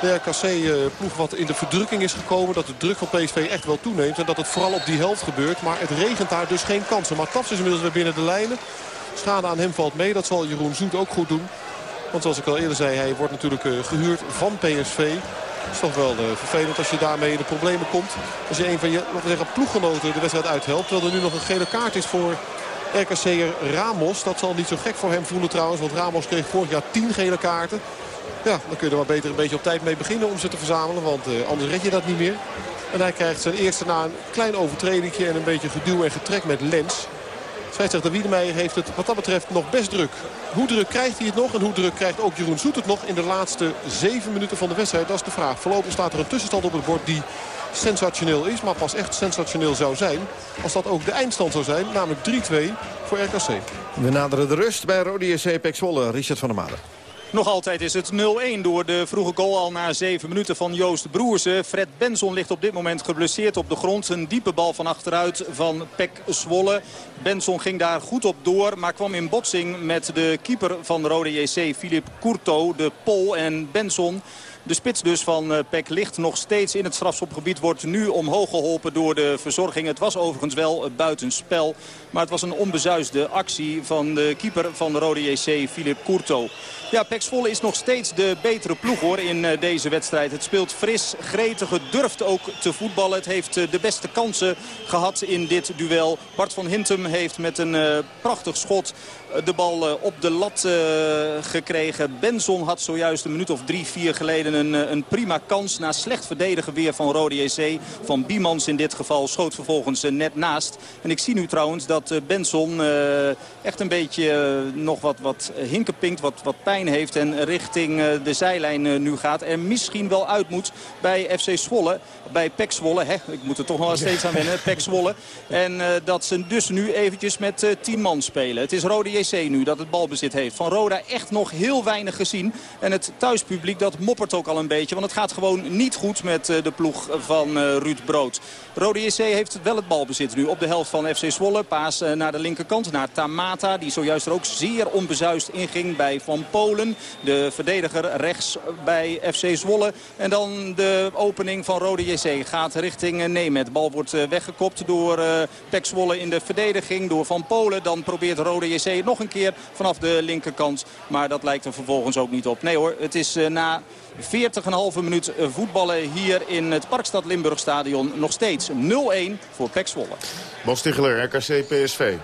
de RKC-ploeg wat in de verdrukking is gekomen. Dat de druk van PSV echt wel toeneemt. En dat het vooral op die helft gebeurt. Maar het regent daar dus geen kansen. Maar Taps is inmiddels weer binnen de lijnen. Schade aan hem valt mee. Dat zal Jeroen Zoet ook goed doen. Want zoals ik al eerder zei, hij wordt natuurlijk uh, gehuurd van PSV. Het is toch wel uh, vervelend als je daarmee in de problemen komt. Als je een van je zeggen, ploeggenoten de wedstrijd uithelpt. Terwijl er nu nog een gele kaart is voor RKC'er Ramos. Dat zal niet zo gek voor hem voelen trouwens. Want Ramos kreeg vorig jaar 10 gele kaarten. Ja, dan kun je er maar beter een beetje op tijd mee beginnen om ze te verzamelen. Want uh, anders red je dat niet meer. En hij krijgt zijn eerste na een klein overtredingje en een beetje geduw en getrek met Lens. Scheidsrechter Wiedemeijer heeft het wat dat betreft nog best druk. Hoe druk krijgt hij het nog en hoe druk krijgt ook Jeroen Zoet het nog in de laatste zeven minuten van de wedstrijd? Dat is de vraag. Voorlopig staat er een tussenstand op het bord die sensationeel is. Maar pas echt sensationeel zou zijn als dat ook de eindstand zou zijn. Namelijk 3-2 voor RKC. We naderen de rust bij Rode JC Pek Zwolle. Richard van der Made. Nog altijd is het 0-1 door de vroege goal al na 7 minuten van Joost Broersen. Fred Benson ligt op dit moment geblesseerd op de grond. Een diepe bal van achteruit van Pek Zwolle. Benson ging daar goed op door, maar kwam in botsing met de keeper van de Rode JC, Filip Courto, de Pol. En Benson de spits dus van uh, Peck ligt nog steeds in het strafschopgebied. Wordt nu omhoog geholpen door de verzorging. Het was overigens wel buitenspel. Maar het was een onbezuisde actie van de keeper van de Rode JC, Filip Courto. Ja, Pek is nog steeds de betere ploeg hoor in uh, deze wedstrijd. Het speelt fris, gretig, het durft ook te voetballen. Het heeft uh, de beste kansen gehad in dit duel. Bart van Hintem heeft met een uh, prachtig schot de bal op de lat gekregen. Benson had zojuist een minuut of drie, vier geleden een, een prima kans. Na slecht verdedigen weer van Rode JC. Van Biemans in dit geval schoot vervolgens net naast. En ik zie nu trouwens dat Benson echt een beetje nog wat, wat hinkepinkt, wat, wat pijn heeft en richting eh, de zijlijn eh, nu gaat. En misschien wel uit moet bij FC Zwolle. Bij Pek Zwolle. Hè? Ik moet er toch nog steeds aan wennen. Pek Zwolle. En uh, dat ze dus nu eventjes met uh, 10 man spelen. Het is Rode JC nu dat het balbezit heeft. Van Roda echt nog heel weinig gezien. En het thuispubliek dat moppert ook al een beetje. Want het gaat gewoon niet goed met de ploeg van Ruud Brood. Rode JC heeft wel het balbezit nu op de helft van FC Zwolle. Paas naar de linkerkant, naar Tamata. Die zojuist er ook zeer onbezuist inging bij Van De verdediger rechts bij FC Zwolle. En dan de opening van Rode JC gaat richting Nemet. Bal wordt weggekopt door Pek Zwolle in de verdediging. Door Van Polen. Dan probeert Rode JC nog een keer vanaf de linkerkant. Maar dat lijkt er vervolgens ook niet op. Nee hoor, het is na 40,5 minuut voetballen hier in het Parkstad Limburg Stadion. Nog steeds 0-1 voor Pek Zwolle. Bas RKC PSV.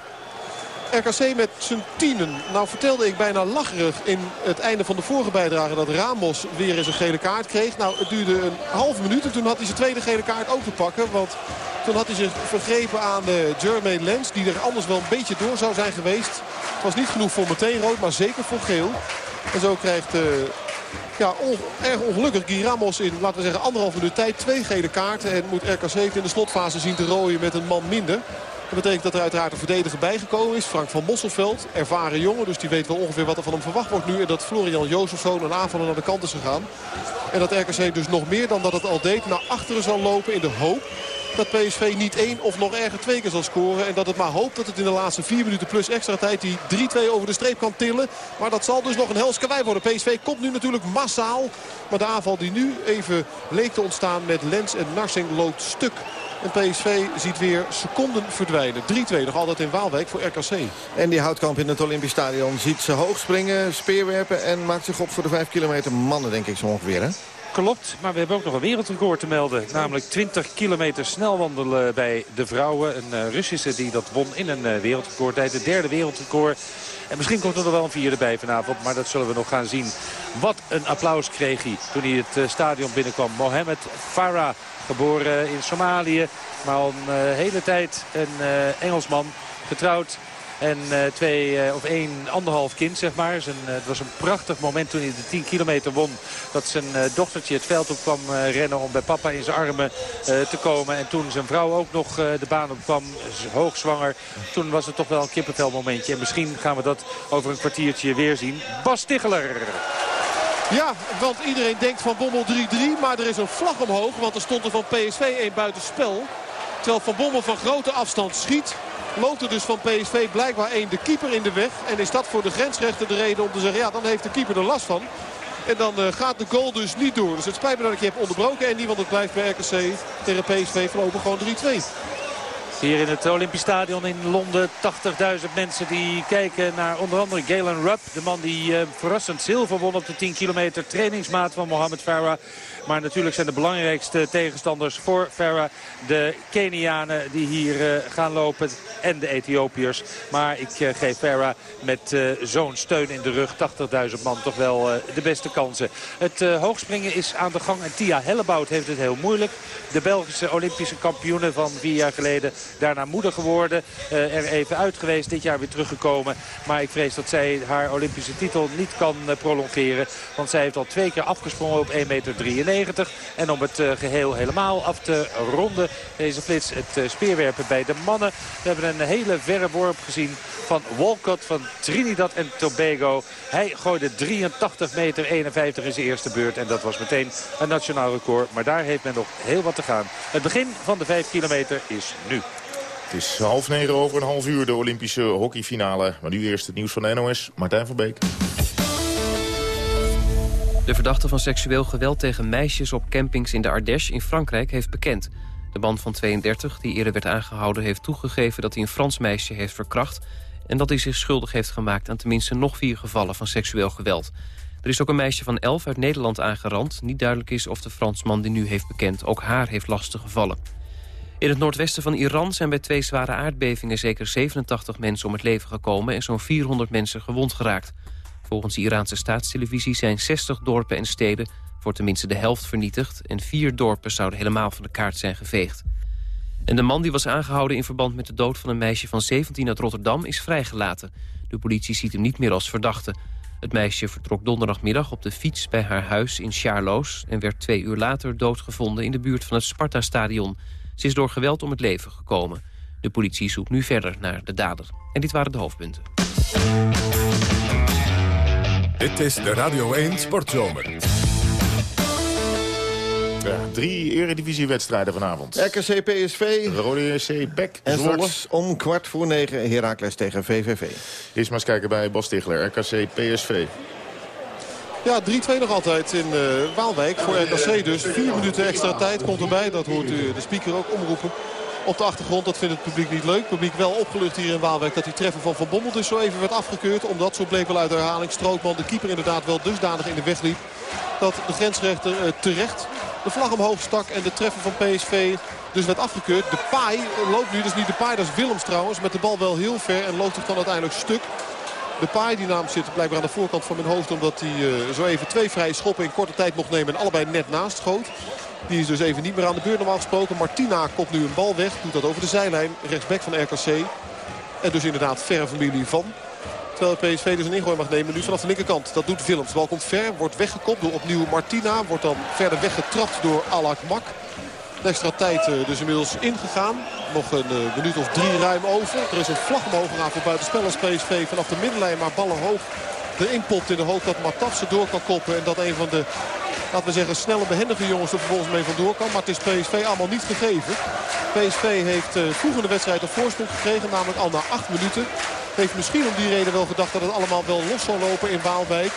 RKC met zijn tienen. Nou vertelde ik bijna lacherig in het einde van de vorige bijdrage... dat Ramos weer eens een gele kaart kreeg. Nou, het duurde een half minuut en toen had hij zijn tweede gele kaart ook te pakken. Want toen had hij zich vergrepen aan de Jermaine Lens... die er anders wel een beetje door zou zijn geweest. Het was niet genoeg voor meteen rood, maar zeker voor geel. En zo krijgt... Uh, ja, erg ongelukkig Guy Ramos in, laten we zeggen, anderhalf minuut tijd. Twee gele kaarten en moet RKC in de slotfase zien te rooien met een man minder. Dat betekent dat er uiteraard een verdediger bijgekomen is. Frank van Mosselveld, ervaren jongen. Dus die weet wel ongeveer wat er van hem verwacht wordt nu. En dat Florian Jozefzoon een aanvaller naar de kant is gegaan. En dat RKC dus nog meer dan dat het al deed naar achteren zal lopen in de hoop dat PSV niet één of nog erger twee keer zal scoren. En dat het maar hoopt dat het in de laatste vier minuten plus extra tijd die 3-2 over de streep kan tillen. Maar dat zal dus nog een hels worden. PSV komt nu natuurlijk massaal. Maar de aanval die nu even leek te ontstaan met Lens en Narsing loopt stuk. En PSV ziet weer seconden verdwijnen. 3-2 nog altijd in Waalwijk voor RKC. En die houtkamp in het Olympisch Stadion ziet ze hoog springen, speerwerpen... en maakt zich op voor de 5 kilometer mannen, denk ik zo ongeveer, hè? Klopt, maar we hebben ook nog een wereldrecord te melden. Namelijk 20 kilometer snelwandelen bij de vrouwen. Een uh, Russische die dat won in een uh, wereldrecordtijd. De derde wereldrecord. En misschien komt er nog wel een vierde bij vanavond. Maar dat zullen we nog gaan zien. Wat een applaus kreeg hij toen hij het uh, stadion binnenkwam. Mohamed Farah, geboren in Somalië. Maar al een hele tijd een Engelsman. Getrouwd en uh, twee of één, anderhalf kind, zeg maar. Zijn, het was een prachtig moment toen hij de 10 kilometer won. Dat zijn dochtertje het veld op kwam rennen om bij papa in zijn armen te komen. En toen zijn vrouw ook nog de baan op kwam, hoogzwanger. Toen was het toch wel een kippenvel momentje. En misschien gaan we dat over een kwartiertje weer zien. Bas Ticheler. Ja, want iedereen denkt van Bommel 3-3. Maar er is een vlag omhoog, want er stond er van PSV één buitenspel. Terwijl Van Bommel van grote afstand schiet loopt er dus van PSV blijkbaar één de keeper in de weg. En is dat voor de grensrechter de reden om te zeggen... ja, dan heeft de keeper er last van. En dan uh, gaat de goal dus niet door. Dus het spijt me dat ik je heb onderbroken. En niet, want het blijft bij RKC tegen PSV voorlopig gewoon 3-2. Hier in het Olympisch Stadion in Londen 80.000 mensen die kijken naar onder andere Galen Rupp. De man die uh, verrassend zilver won op de 10 kilometer trainingsmaat van Mohamed Farah. Maar natuurlijk zijn de belangrijkste tegenstanders voor Farah de Kenianen die hier uh, gaan lopen en de Ethiopiërs. Maar ik uh, geef Farah met zo'n steun in de rug, 80.000 man, toch wel de beste kansen. Het hoogspringen is aan de gang en Tia Hellebout heeft het heel moeilijk. De Belgische Olympische kampioene van vier jaar geleden Daarna moeder geworden. Er even uit geweest. Dit jaar weer teruggekomen. Maar ik vrees dat zij haar Olympische titel niet kan prolongeren. Want zij heeft al twee keer afgesprongen op 1,93 meter. En om het uh, geheel helemaal af te ronden. Deze flits het speerwerpen bij de mannen. We hebben een hele verre worp gezien van Walcott van Trinidad en Tobago. Hij gooide 83 meter 51 in zijn eerste beurt. En dat was meteen een nationaal record. Maar daar heeft men nog heel wat te gaan. Het begin van de 5 kilometer is nu. Het is half negen over een half uur de Olympische hockeyfinale. Maar nu eerst het nieuws van de NOS. Martijn van Beek. De verdachte van seksueel geweld tegen meisjes op campings in de Ardèche in Frankrijk heeft bekend. De man van 32, die eerder werd aangehouden, heeft toegegeven dat hij een Frans meisje heeft verkracht... en dat hij zich schuldig heeft gemaakt aan tenminste nog vier gevallen van seksueel geweld. Er is ook een meisje van 11 uit Nederland aangerand. Niet duidelijk is of de Fransman die nu heeft bekend ook haar heeft lastig gevallen. In het noordwesten van Iran zijn bij twee zware aardbevingen... zeker 87 mensen om het leven gekomen en zo'n 400 mensen gewond geraakt. Volgens de Iraanse staatstelevisie zijn 60 dorpen en steden... voor tenminste de helft vernietigd... en vier dorpen zouden helemaal van de kaart zijn geveegd. En de man die was aangehouden in verband met de dood van een meisje van 17 uit Rotterdam is vrijgelaten. De politie ziet hem niet meer als verdachte. Het meisje vertrok donderdagmiddag op de fiets bij haar huis in Charloes... en werd twee uur later doodgevonden in de buurt van het Sparta-stadion... Ze is door geweld om het leven gekomen. De politie zoekt nu verder naar de dader. En dit waren de hoofdpunten. Dit is de Radio 1 Sportzomer. Ja, drie eredivisiewedstrijden vanavond. RKC PSV. Rode JC Beck. En straks om kwart voor negen Heracles tegen VVV. Eerst maar eens kijken bij Bas Stigler. RKC PSV. Ja, 3-2 nog altijd in uh, Waalwijk voor RKC dus. Vier minuten extra tijd komt erbij. Dat hoort u de speaker ook omroepen. Op de achtergrond, dat vindt het publiek niet leuk. Het publiek wel opgelucht hier in Waalwijk dat die treffer van Van Bommel dus zo even werd afgekeurd. Omdat, zo bleek wel uit de herhaling, Strootman de keeper inderdaad wel dusdanig in de weg liep. Dat de grensrechter uh, terecht de vlag omhoog stak en de treffer van PSV dus werd afgekeurd. De paai loopt nu, dus niet de paai, dat is Willems trouwens. Met de bal wel heel ver en loopt zich dan uiteindelijk stuk. De paai die naam zit blijkbaar aan de voorkant van mijn hoofd. Omdat hij uh, zo even twee vrije schoppen in korte tijd mocht nemen. En allebei net naast schoot. Die is dus even niet meer aan de beurt normaal gesproken. Martina komt nu een bal weg. Doet dat over de zijlijn. Rechtsback van RKC. En dus inderdaad verre familie van. Terwijl PSV dus een ingooi mag nemen. Nu vanaf de linkerkant. Dat doet Willems. De bal komt ver. Wordt weggekopt door opnieuw Martina. Wordt dan verder weggetrapt door Alak Mak. Extra tijd uh, dus inmiddels ingegaan. Nog een uh, minuut of drie ruim over. Er is een vlag omhoog gegaan voor buitenspel als PSV vanaf de middenlijn. Maar ballen hoog erin popt in de hoop dat Matafse door kan koppen. En dat een van de, laten we zeggen, snelle behendige jongens er vervolgens mee vandoor kan. Maar het is PSV allemaal niet gegeven. PSV heeft uh, vroeg in de wedstrijd een voorsprong gekregen. Namelijk al na acht minuten. Heeft misschien om die reden wel gedacht dat het allemaal wel los zal lopen in Waalwijk.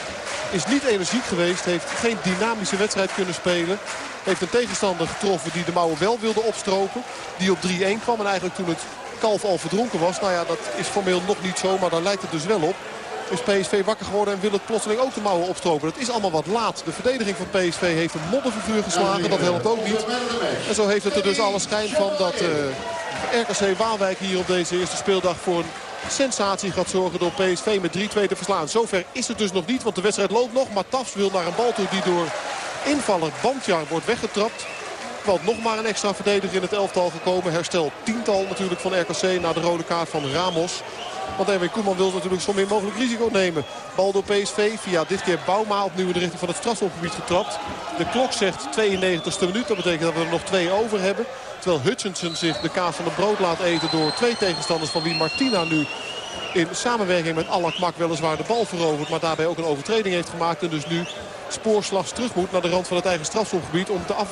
Is niet energiek geweest. Heeft geen dynamische wedstrijd kunnen spelen. Heeft een tegenstander getroffen die de mouwen wel wilde opstropen. Die op 3-1 kwam en eigenlijk toen het kalf al verdronken was. Nou ja, dat is formeel nog niet zo, maar daar lijkt het dus wel op. Is PSV wakker geworden en wil het plotseling ook de mouwen opstropen. Dat is allemaal wat laat. De verdediging van PSV heeft een moddervervuur geslagen. Dat helpt ook niet. En zo heeft het er dus alle schijn van dat uh, RKC Waalwijk hier op deze eerste speeldag voor een sensatie gaat zorgen door PSV met 3-2 te verslaan. Zover is het dus nog niet, want de wedstrijd loopt nog. Maar Tafs wil naar een bal toe die door invaller Bandjar wordt weggetrapt. Want nog maar een extra verdediger in het elftal gekomen. Herstel tiental natuurlijk van RKC na de rode kaart van Ramos. Want Erwin Koeman wil natuurlijk zo min mogelijk risico nemen. Bal door PSV via dit keer Bouma opnieuw in de richting van het strafschopgebied getrapt. De klok zegt 92e minuut. Dat betekent dat we er nog twee over hebben. Terwijl Hutchinson zich de kaas van het brood laat eten door twee tegenstanders van wie Martina nu in samenwerking met Alak Mak weliswaar de bal verovert. Maar daarbij ook een overtreding heeft gemaakt. En dus nu spoorslags terug moet naar de rand van het eigen strafschopgebied. Om te af,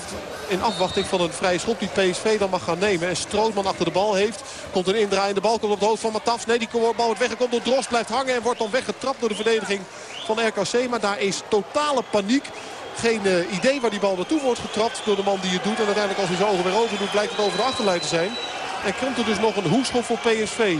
in afwachting van een vrije schop die PSV dan mag gaan nemen. En Strootman achter de bal heeft. Komt een indraaiende bal. Komt op het hoofd van Matafs. Nee, die bal wordt weggekomen door Drost. Blijft hangen en wordt dan weggetrapt door de verdediging van RKC. Maar daar is totale paniek. Geen uh, idee waar die bal naartoe wordt getrapt door de man die het doet. En uiteindelijk als hij zijn ogen weer open doet blijkt het over de achterlijn te zijn. En komt er dus nog een hoekschop voor PSV.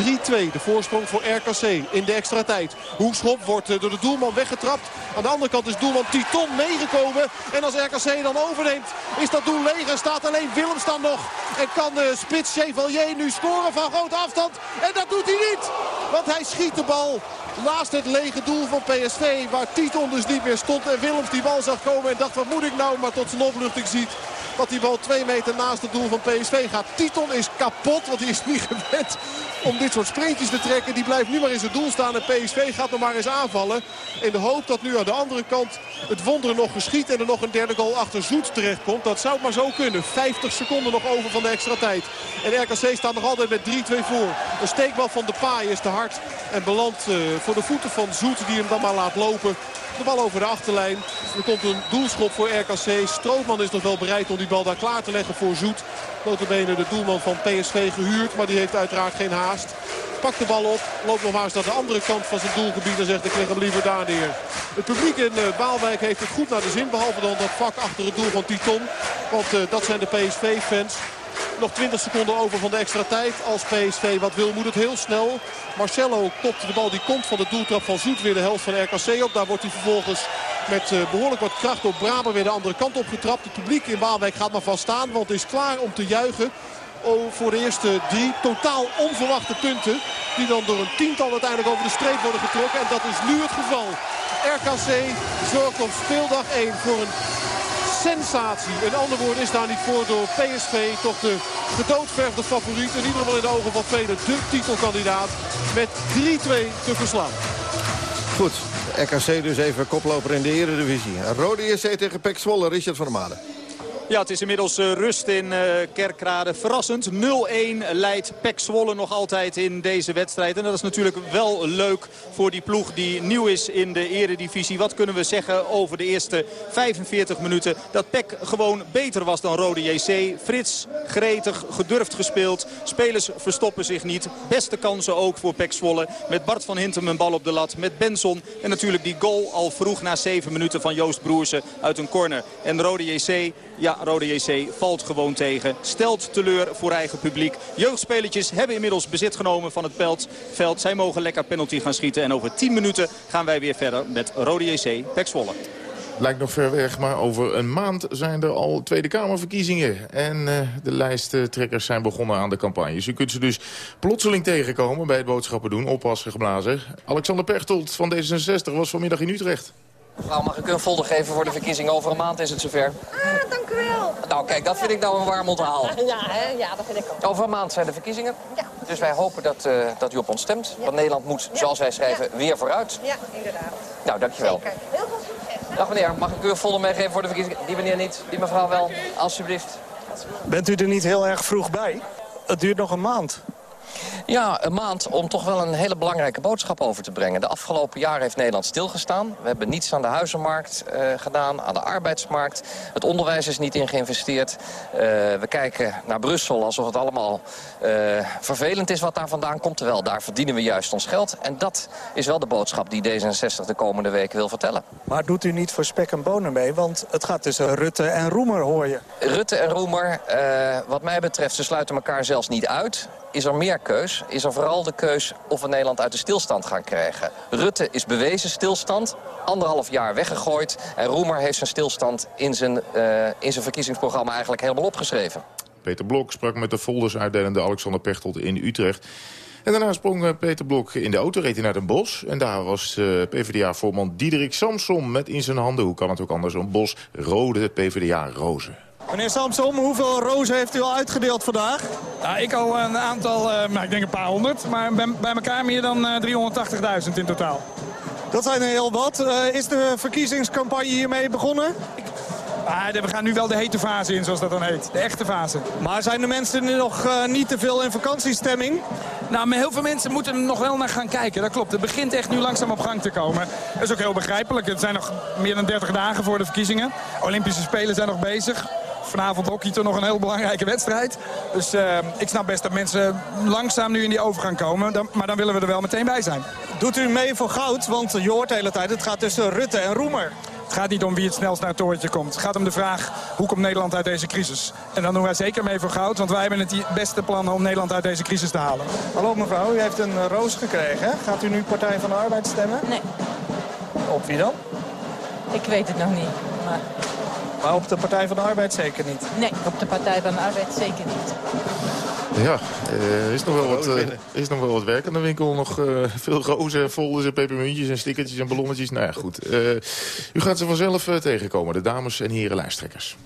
3-2, de voorsprong voor RKC in de extra tijd. Hoekschop wordt eh, door de doelman weggetrapt. Aan de andere kant is doelman Titon meegekomen. En als RKC dan overneemt, is dat doel leeg. En staat alleen Willems dan nog. En kan de spits Chevalier nu scoren van grote afstand. En dat doet hij niet. Want hij schiet de bal naast het lege doel van PSV. Waar Titon dus niet meer stond. En Willems die bal zag komen en dacht wat moet ik nou. Maar tot zijn opluchting ziet dat die bal twee meter naast het doel van PSV gaat. Titon is kapot, want hij is niet [laughs] gewend om dit soort sprintjes te trekken. Die blijft nu maar in zijn doel staan en PSV gaat nog maar eens aanvallen. In de hoop dat nu aan de andere kant het wonderen nog geschiet en er nog een derde goal achter Zoet terechtkomt. Dat zou maar zo kunnen. 50 seconden nog over van de extra tijd. En RKC staat nog altijd met 3-2 voor. Een steekbal van de paai is te hard en belandt uh, voor de voeten van Zoet die hem dan maar laat lopen. De bal over de achterlijn. Er komt een doelschop voor RKC. Strootman is nog wel bereid om die bal daar klaar te leggen voor Zoet. Notabene de doelman van PSV gehuurd. Maar die heeft uiteraard geen haast. Pakt de bal op. Loopt nog maar eens naar de andere kant van zijn doelgebied. En zegt ik leg hem liever daar neer. Het publiek in Waalwijk heeft het goed naar de zin. Behalve dan dat vak achter het doel van Titon. Want uh, dat zijn de PSV-fans. Nog 20 seconden over van de extra tijd. Als PSV wat wil moet het heel snel. Marcelo kopt de bal die komt van de doeltrap van Zoet weer de helft van RKC op. Daar wordt hij vervolgens met uh, behoorlijk wat kracht op Braber weer de andere kant op getrapt. Het publiek in Waalwijk gaat maar van staan. Want is klaar om te juichen voor de eerste drie totaal onverwachte punten. Die dan door een tiental uiteindelijk over de streep worden getrokken. En dat is nu het geval. RKC zorgt op speeldag 1 voor een sensatie. Een ander woord is daar niet voor door PSV. Toch de gedoodverfde favoriet. In ieder geval in de ogen van velen de titelkandidaat. Met 3-2 te verslaan. Goed, RKC dus even koploper in de Eredivisie. Rode JC tegen Pek Zwolle, Richard van der Made. Ja, het is inmiddels uh, rust in uh, Kerkrade. Verrassend, 0-1 leidt Pek Zwolle nog altijd in deze wedstrijd. En dat is natuurlijk wel leuk voor die ploeg die nieuw is in de eredivisie. Wat kunnen we zeggen over de eerste 45 minuten? Dat Pek gewoon beter was dan Rode JC. Frits, gretig, gedurfd gespeeld. Spelers verstoppen zich niet. Beste kansen ook voor Pek Zwolle. Met Bart van Hintem een bal op de lat. Met Benson. En natuurlijk die goal al vroeg na 7 minuten van Joost Broersen uit een corner. En Rode JC... Ja, Rode JC valt gewoon tegen. Stelt teleur voor eigen publiek. Jeugdspelertjes hebben inmiddels bezit genomen van het veld. Zij mogen lekker penalty gaan schieten. En over 10 minuten gaan wij weer verder met Rode JC Pek. Lijkt nog ver weg, maar over een maand zijn er al Tweede Kamerverkiezingen. En uh, de lijsttrekkers zijn begonnen aan de campagnes. U kunt ze dus plotseling tegenkomen bij het boodschappen doen. Oppassen geblazen. Alexander Pechtold van D66 was vanmiddag in Utrecht. Mevrouw, mag ik u een folder geven voor de verkiezingen? Over een maand is het zover. Ah, dank u wel. Nou, kijk, dat vind ik nou een warm onthaal. [laughs] Ja, hè? ja dat vind ik ook. Over een maand zijn de verkiezingen. Ja. Dus wij hopen dat, uh, dat u op ons stemt. Want Nederland moet, zoals wij schrijven, weer vooruit. Ja, inderdaad. Nou, dankjewel. Zeker. Heel veel succes. Dag meneer, mag ik u een folder meegeven voor de verkiezingen? Die meneer niet, die mevrouw wel. Alsjeblieft. Bent u er niet heel erg vroeg bij? Het duurt nog een maand. Ja, een maand om toch wel een hele belangrijke boodschap over te brengen. De afgelopen jaren heeft Nederland stilgestaan. We hebben niets aan de huizenmarkt uh, gedaan, aan de arbeidsmarkt. Het onderwijs is niet in geïnvesteerd. Uh, we kijken naar Brussel alsof het allemaal uh, vervelend is wat daar vandaan komt. Terwijl daar verdienen we juist ons geld. En dat is wel de boodschap die D66 de komende weken wil vertellen. Maar doet u niet voor spek en bonen mee? Want het gaat tussen Rutte en Roemer, hoor je. Rutte en Roemer, wat mij betreft, ze sluiten elkaar zelfs niet uit. Is er meer keus? Is er vooral de keus of we Nederland uit de stilstand gaan krijgen? Rutte is bewezen stilstand, anderhalf jaar weggegooid. En Roemer heeft zijn stilstand in zijn, uh, in zijn verkiezingsprogramma eigenlijk helemaal opgeschreven. Peter Blok sprak met de folders uitdelende Alexander Pechtold in Utrecht. En daarna sprong Peter Blok in de auto, reed hij naar Den Bosch. En daar was uh, PvdA-voorman Diederik Samson met in zijn handen... hoe kan het ook anders, een bos rode PvdA-rozen. Meneer Samsom, hoeveel rozen heeft u al uitgedeeld vandaag? Nou, ik al een aantal, uh, nou, ik denk een paar honderd. Maar bij, bij elkaar meer dan uh, 380.000 in totaal. Dat zijn er heel wat. Uh, is de verkiezingscampagne hiermee begonnen? Ik, ah, we gaan nu wel de hete fase in, zoals dat dan heet. De echte fase. Maar zijn de mensen nu nog uh, niet te veel in vakantiestemming? Nou, maar heel veel mensen moeten er nog wel naar gaan kijken. Dat klopt. Het begint echt nu langzaam op gang te komen. Dat is ook heel begrijpelijk. Het zijn nog meer dan 30 dagen voor de verkiezingen. Olympische Spelen zijn nog bezig vanavond hockey toch nog een heel belangrijke wedstrijd. Dus uh, ik snap best dat mensen langzaam nu in die overgang komen. Dan, maar dan willen we er wel meteen bij zijn. Doet u mee voor goud? Want je hoort de hele tijd, het gaat tussen Rutte en Roemer. Het gaat niet om wie het snelst naar het torentje komt. Het gaat om de vraag, hoe komt Nederland uit deze crisis? En dan doen wij zeker mee voor goud, want wij hebben het beste plan om Nederland uit deze crisis te halen. Hallo mevrouw, u heeft een eh, roos gekregen. Gaat u nu Partij van de Arbeid stemmen? Nee, Op wie dan? ik weet het nog niet. Maar Maar op de Partij van de Arbeid zeker niet. nee, op de Partij van de Arbeid zeker niet. Ja, er is nog wel wat, eh, er is nog wel wat werk aan de winkel. Nog eh, veel rozen, folders en pepermuntjes en stickertjes en ballonnetjes. Nou ja, goed. Eh, u gaat ze vanzelf eh, tegenkomen, de dames en heren lijsttrekkers.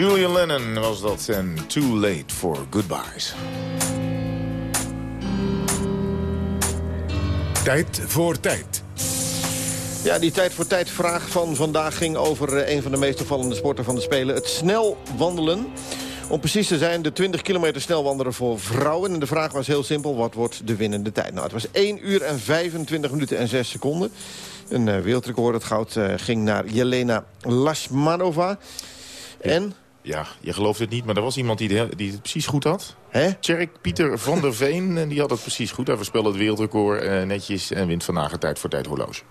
Julian Lennon was dat en Too Late for Goodbyes. Tijd voor tijd. Ja, die tijd voor tijd vraag van vandaag ging over eh, een van de meest opvallende sporten van de Spelen. Het snel wandelen. Om precies te zijn, de 20 kilometer snelwandelen voor vrouwen. En de vraag was heel simpel, wat wordt de winnende tijd? Nou, het was 1 uur en 25 minuten en 6 seconden. Een uh, wereldrecord. Het goud uh, ging naar Jelena Lasmanova. En... Ja, je gelooft het niet, maar er was iemand die, die het precies goed had. Hè? Tjerk Pieter van der Veen, en die had het precies goed. Hij voorspelde het wereldrecord uh, netjes en wint vandaag een tijd voor tijd horloge.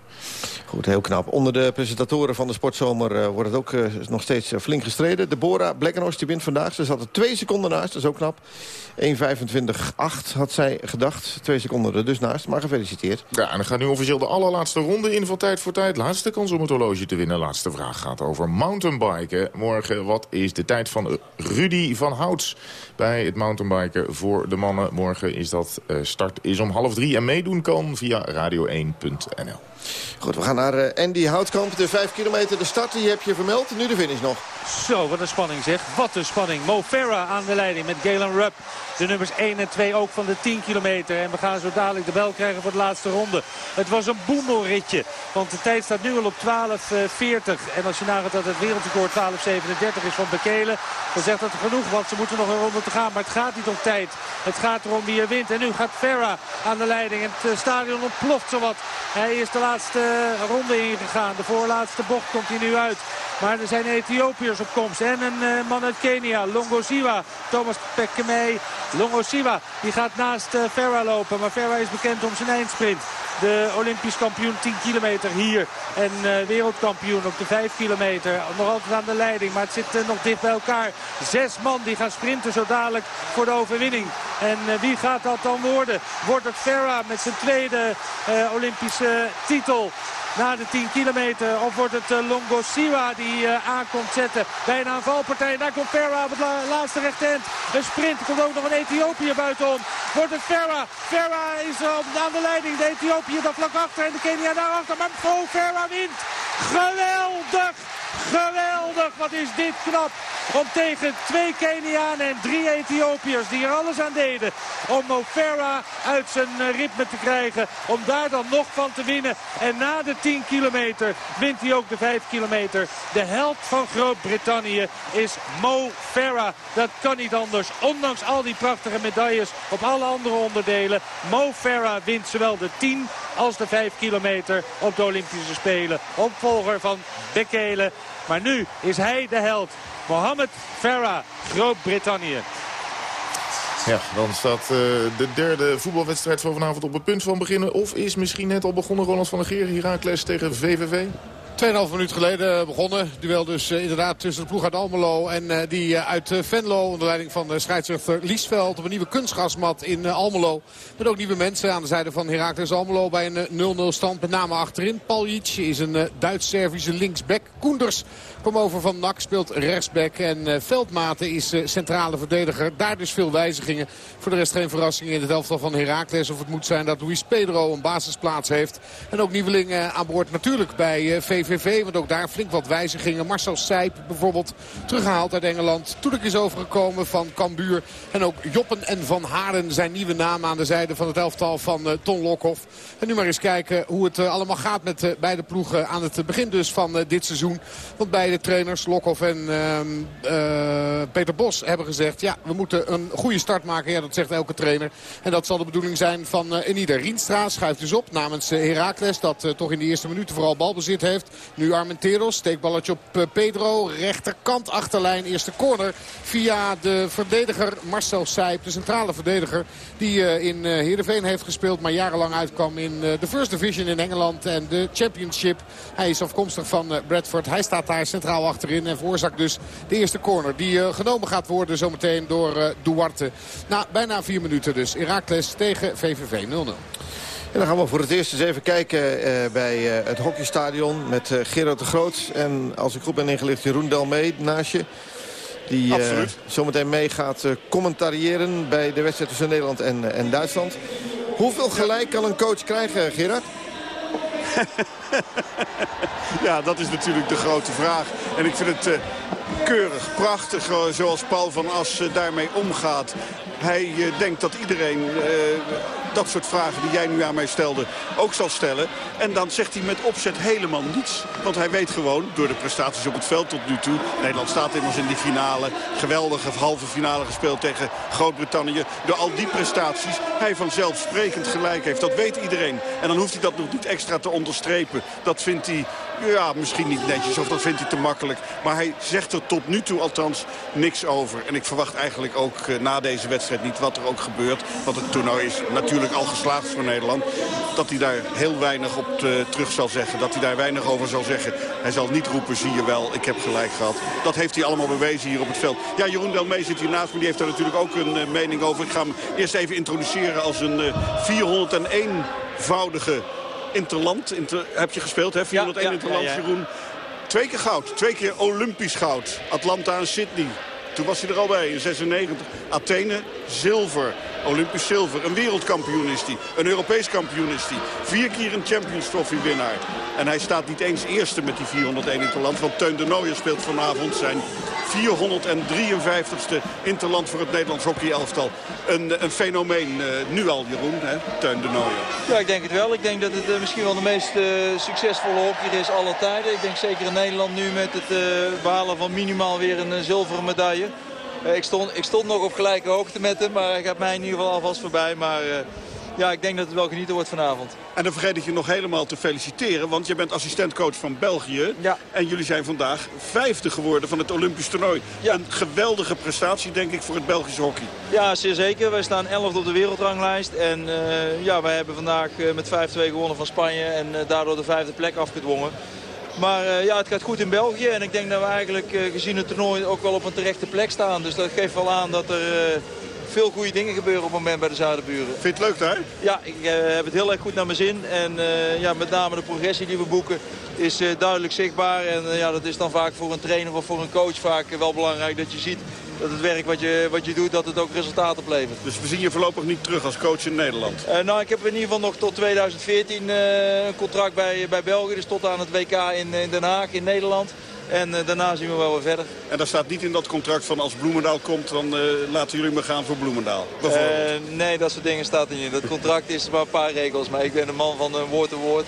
Goed, heel knap. Onder de presentatoren van de sportzomer uh, wordt het ook uh, nog steeds flink gestreden. Deborah Blekkenhorst die wint vandaag. Ze zat er twee seconden naast, dat is ook knap. 1.25.8 had zij gedacht. Twee seconden er dus naast, maar gefeliciteerd. Ja, en dan gaat nu officieel de allerlaatste ronde in van tijd voor tijd. Laatste kans om het horloge te winnen. Laatste vraag gaat over mountainbiken. Morgen, wat is de tijd van Rudy van Houts bij het mountainbiken? Voor de mannen. Morgen is dat eh, start is om half drie. En meedoen kan via radio1.nl. Goed, we gaan naar eh, Andy Houtkamp. De 5 kilometer, de start, die heb je vermeld. Nu de finish nog. Zo, wat een spanning zeg. Wat een spanning. Mo Farah aan de leiding met Galen Rupp. De nummers 1 en 2 ook van de 10 kilometer. En we gaan zo dadelijk de bel krijgen voor de laatste ronde. Het was een boemelritje. Want de tijd staat nu al op 12.40. En als je nagaat dat het wereldrecord 12.37 is van Bekele. Dan zegt dat genoeg. Want ze moeten nog een ronde te gaan. Maar het gaat niet om tijd. Het gaat erom wie er wint. En nu gaat Farah aan de leiding. En het eh, stadion ontploft zowat. Hij is de laatste ronde ingegaan. De voorlaatste bocht komt hij nu uit. Maar er zijn Ethiopiërs op komst. En een uh, man uit Kenia, Longosiwa. Thomas Pekemei. Longosiwa die gaat naast uh, Farah lopen. Maar Farah is bekend om zijn eindsprint. De Olympisch kampioen 10 kilometer hier. En uh, wereldkampioen op de 5 kilometer. Nog altijd aan de leiding. Maar het zit nog dicht bij elkaar. Zes man die gaan sprinten zo dadelijk voor de overwinning. En wie gaat dat dan worden? Wordt het Farah met zijn tweede Olympische titel? na de 10 kilometer. Of wordt het uh, Longosiwa die aankomt zetten bij een aanvalpartij. Daar komt Ferra op het la laatste rechtend. Een sprint. Er komt ook nog een Ethiopiër buitenom. Wordt het Ferra. Ferra is uh, aan de leiding. De Ethiopiër daar vlak achter en de Kenia daarachter. Maar Mo Ferra wint. Geweldig. Geweldig, wat is dit knap. Om tegen twee Kenianen en drie Ethiopiërs die er alles aan deden. Om Mo Farah uit zijn ritme te krijgen. Om daar dan nog van te winnen. En na de 10 kilometer wint hij ook de 5 kilometer. De held van Groot-Brittannië is Mo Farah. Dat kan niet anders. Ondanks al die prachtige medailles op alle andere onderdelen. Mo Farah wint zowel de 10 als de 5 kilometer op de Olympische Spelen. Opvolger van Bekele. Maar nu is hij de held. Mohamed Farah, Groot-Brittannië. Ja, dan staat uh, de derde voetbalwedstrijd van vanavond op het punt van beginnen. Of is misschien net al begonnen Ronald van der Geer, Heracles tegen VVV? 2,5 minuut geleden begonnen. Duel dus uh, inderdaad tussen de ploeg uit Almelo en uh, die uit Venlo. Onder leiding van scheidsrechter Liesveld op een nieuwe kunstgrasmat in Almelo. Met ook nieuwe mensen aan de zijde van Heracles Almelo bij een 0-0 stand. Met name achterin. Paljic is een Duits-Servische linksback. Koenders Kom over van NAC, speelt rechtsback. En uh, Veldmaten is uh, centrale verdediger. Daar dus veel wijzigingen. Voor de rest geen verrassingen in het elftal van Heracles. Of het moet zijn dat Luis Pedro een basisplaats heeft. En ook nieuwelingen uh, aan boord natuurlijk bij VVV. Want ook daar flink wat wijzigingen. Marcel Sijp bijvoorbeeld teruggehaald uit Engeland. Toelik is overgekomen van Cambuur. En ook Joppen en Van Haren zijn nieuwe namen aan de zijde van het elftal van Ton Lokhoff. En nu maar eens kijken hoe het allemaal gaat met beide ploegen aan het begin dus van dit seizoen. Want beide trainers, Lokhoff en uh, Peter Bos, hebben gezegd... ja, we moeten een goede start maken. Ja, dat zegt elke trainer. En dat zal de bedoeling zijn van in ieder. Rienstra schuift dus op namens Heracles... dat toch in de eerste minuten vooral balbezit heeft. Nu Armenteros, steekballetje op Pedro. Rechterkant achterlijn, eerste corner. Via de verdediger Marcel Sijp, de centrale verdediger... die in Heerenveen heeft gespeeld, maar jarenlang uitkwam in de First Division in Engeland... en de Championship. Hij is afkomstig van Bradford. Hij staat daar centraal achterin en veroorzaakt dus de eerste corner. Die uh, genomen gaat worden zometeen door uh, Duarte. Na bijna vier minuten dus. Heracles tegen VVV 0-0. En dan gaan we voor het eerst eens even kijken uh, bij uh, het hockeystadion met uh, Gerard de Groot. En als ik goed ben ingelicht, Jeroen Delmee naast je. Die zometeen mee gaat commentariëren bij de wedstrijd tussen Nederland en, en Duitsland. Hoeveel gelijk kan een coach krijgen, Gerard? [laughs] ja, dat is natuurlijk de grote vraag. En ik vind het uh, keurig, prachtig zoals Paul van As uh, daarmee omgaat. Hij denkt dat iedereen dat soort vragen die jij nu aan mij stelde ook zal stellen. En dan zegt hij met opzet helemaal niets. Want hij weet gewoon, door de prestaties op het veld tot nu toe... Nederland staat immers in die finale. Geweldige halve finale gespeeld tegen Groot-Brittannië. Door al die prestaties hij vanzelfsprekend gelijk heeft. Dat weet iedereen. En dan hoeft hij dat nog niet extra te onderstrepen. Dat vindt hij ja, misschien niet netjes of dat vindt hij te makkelijk. Maar hij zegt er tot nu toe althans niks over. En ik verwacht eigenlijk ook uh, na deze wedstrijd niet wat er ook gebeurt. Want het toernooi is natuurlijk al geslaagd voor Nederland. Dat hij daar heel weinig op uh, terug zal zeggen. Dat hij daar weinig over zal zeggen. Hij zal niet roepen, zie je wel, ik heb gelijk gehad. Dat heeft hij allemaal bewezen hier op het veld. Ja, Jeroen Delmee zit hier naast me. Die heeft daar natuurlijk ook een uh, mening over. Ik ga hem eerst even introduceren als een 401-voudige Interland inter, heb je gespeeld, hè? 401 ja, Interland, Jeroen. Twee keer goud, twee keer Olympisch goud. Atlanta en Sydney. Toen was hij er al bij in 96. Athene, zilver. Olympisch zilver. Een wereldkampioen is hij. Een Europees kampioen is hij. Vier keer een Champions Trophy winnaar. En hij staat niet eens eerste met die 401 interland. Want Teun de Nooijer speelt vanavond zijn 453ste interland voor het Nederlands hockeyelftal. Een, een fenomeen eh, nu al, Jeroen, hè? Teun de Nooijer. Ja, ik denk het wel. Ik denk dat het eh, misschien wel de meest eh, succesvolle hockeyer is aller tijden. Ik denk zeker in Nederland nu met het eh, behalen van minimaal weer een zilveren medaille. Eh, ik, stond, ik stond nog op gelijke hoogte met hem, maar hij gaat mij in ieder geval alvast voorbij. Maar eh, ja, ik denk dat het wel genieten wordt vanavond. En dan vergeet ik je nog helemaal te feliciteren. Want je bent assistentcoach van België. En jullie zijn vandaag vijfde geworden van het Olympisch toernooi. Een geweldige prestatie, denk ik, voor het Belgische hockey. Ja, zeer zeker. Wij staan 11 op de wereldranglijst. En eh, ja, wij hebben vandaag met 5-2 gewonnen van Spanje. En daardoor de vijfde plek afgedwongen. Maar eh, ja, het gaat goed in België. En ik denk dat we eigenlijk eh, gezien het toernooi ook wel op een terechte plek staan. Dus dat geeft wel aan dat er eh, veel goede dingen gebeuren op het moment bij de Zuiderburen. Vind je het leuk daar? Ja, ik heb het heel erg goed naar mijn zin. En ja, met name de progressie die we boeken is duidelijk zichtbaar. En ja, dat is dan vaak voor een trainer of voor een coach vaak wel belangrijk dat je ziet dat het werk wat je, wat je doet, dat het ook resultaten oplevert. Dus we zien je voorlopig niet terug als coach in Nederland. Eh, nou, ik heb in ieder geval nog tot 2014 eh, een contract bij, bij België. Dus tot aan het WK in, in Den Haag in Nederland. En eh, daarna zien we wel weer verder. En daar staat niet in dat contract van als Bloemendaal komt, dan laten jullie me gaan voor Bloemendaal. Nee, dat soort dingen staat er niet in. Dat contract is maar een paar regels. Maar ik ben een man van woord te woord.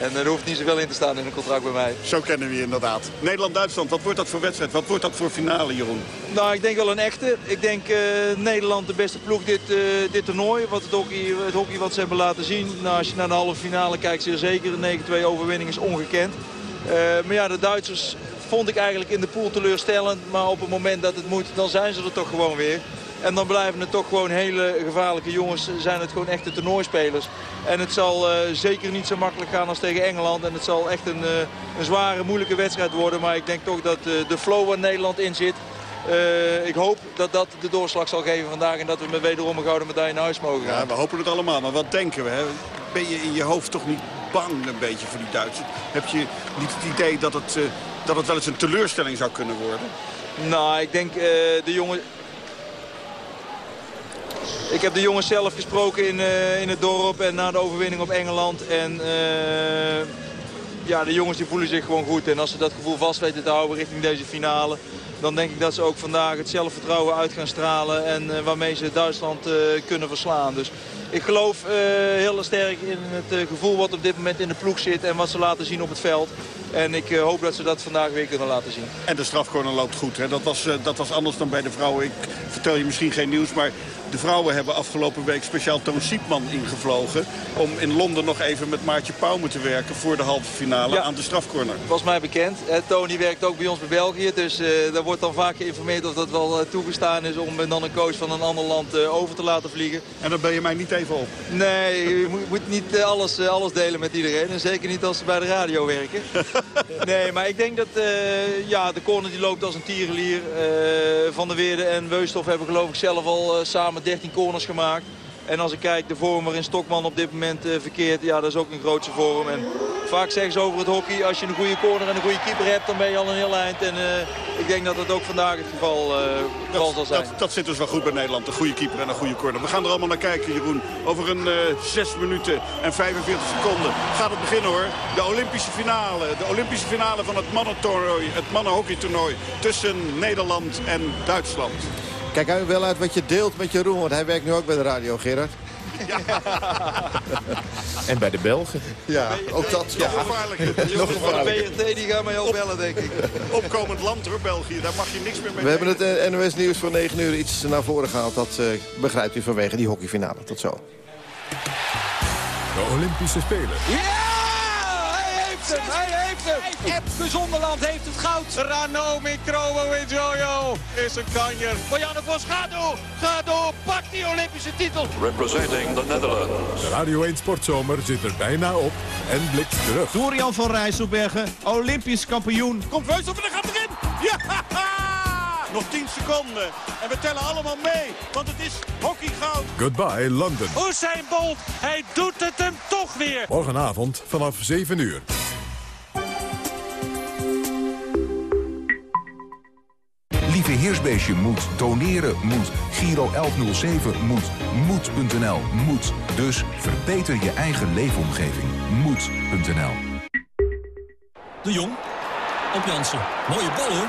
En er hoeft niet zoveel in te staan in een contract bij mij. Zo kennen we je inderdaad. Nederland-Duitsland, wat wordt dat voor wedstrijd? Wat wordt dat voor finale, Jeroen? Nou, ik denk wel een echte. Ik denk eh, Nederland de beste ploeg dit, eh, dit toernooi. Wat het, hockey, het hockey wat ze hebben laten zien. Nou, als je naar de halve finale kijkt, zeer zeker. Een 9-2 overwinning is ongekend. Eh, maar ja, de Duitsers vond ik eigenlijk in de pool teleurstellend. Maar op het moment dat het moet, dan zijn ze er toch gewoon weer. En dan blijven het toch gewoon hele gevaarlijke jongens. Zijn het gewoon echte toernooispelers. En het zal eh, zeker niet zo makkelijk gaan als tegen Engeland. En het zal echt een, eh, een zware, moeilijke wedstrijd worden. Maar ik denk toch dat eh, de flow waar Nederland in zit... ik hoop dat dat de doorslag zal geven vandaag. En dat we met wederom een gouden medaille naar huis mogen gaan. Ja, we hopen het allemaal. Maar wat denken we? Hè? Ben je in je hoofd toch niet bang een beetje voor die Duitsers? Heb je niet het idee dat het, dat het wel eens een teleurstelling zou kunnen worden? Nou, ik denk de jongen... Ik heb de jongens zelf gesproken in, eh, in het dorp en na de overwinning op Engeland. En eh, ja, de jongens die voelen zich gewoon goed. En als ze dat gevoel vast weten te houden richting deze finale... dan denk ik dat ze ook vandaag het zelfvertrouwen uit gaan stralen... en eh, waarmee ze Duitsland kunnen verslaan. Dus ik geloof heel sterk in het gevoel wat op dit moment in de ploeg zit... en wat ze laten zien op het veld. En ik hoop dat ze dat vandaag weer kunnen laten zien. En de strafcorner loopt goed. Hè? Dat, was, dat was anders dan bij de vrouwen. Ik vertel je misschien geen nieuws, maar de vrouwen hebben afgelopen week speciaal Toon Siepman ingevlogen... om in Londen nog even met Maartje Pauwme te werken voor de halve finale Ja. aan de strafcorner. Was mij bekend. Tony werkt ook bij ons bij België. Dus eh, daar wordt dan vaak geïnformeerd of dat wel eh, toegestaan is om eh, dan een coach van een ander land over te laten vliegen. En dan ben je mij niet even op. Nee, je [laughs] moet, moet niet alles, alles delen met iedereen. En zeker niet als ze bij de radio werken. [laughs] nee, maar ik denk dat ja, de corner die loopt als een tierenlier. Van der Weerde en Weustof hebben geloof ik zelf al samen 13 corners gemaakt. En als ik kijk de vorm waarin Stokman op dit moment eh, verkeert, ja, dat is ook een grootse vorm. En vaak zeggen ze over het hockey, als je een goede corner en een goede keeper hebt, dan ben je al een heel eind. En eh, ik denk dat dat ook vandaag het geval, eh, geval zal zijn. Dat, dat zit dus wel goed bij Nederland. Een goede keeper en een goede corner. We gaan er allemaal naar kijken, Jeroen. Over een eh 6 minuten en 45 seconden gaat het beginnen, hoor. De Olympische finale. De Olympische finale van het mannentoernooi. Het mannenhockeytoernooi tussen Nederland en Duitsland. Kijk uit wel uit wat je deelt met Jeroen, want hij werkt nu ook bij de radio, Gerard. [laughs] En bij de Belgen. Ja, ook dat. Ja. Nog gevaarlijk. Nog gevaarlijker. BRT die gaan mij ook bellen, denk ik. Opkomend land, hoor, België. Daar mag je niks meer mee We hebben het eh, NOS Nieuws voor 9 uur iets naar voren gehaald. Dat eh, begrijpt u vanwege die hockeyfinale. Tot zo. De Olympische Spelen. Hij heeft hem, hij heeft hem. Epke Zonderland heeft het goud. Rano Mikrowo in Jojo is een kanjer. Marianne Vos, ga door, ga door. Pak die Olympische titel. Representing the Netherlands. De Radio 1 Sportzomer zit er bijna op en blikt terug. Dorian van Rijsselbergen, Olympisch kampioen. Komt Veus op en dan gaat erin. Ja! Nog 10 seconden. En we tellen allemaal mee. Want het is hockeygoud. Goodbye London. Usain Bolt, hij doet het hem toch weer. Morgenavond vanaf 7 uur. Lieve Beheersbeestje moet. Doneren moet. Giro 1107 moet. Moed.nl moet. Dus verbeter je eigen leefomgeving. Moed.nl De Jong. Op Jansen. Mooie bal hoor.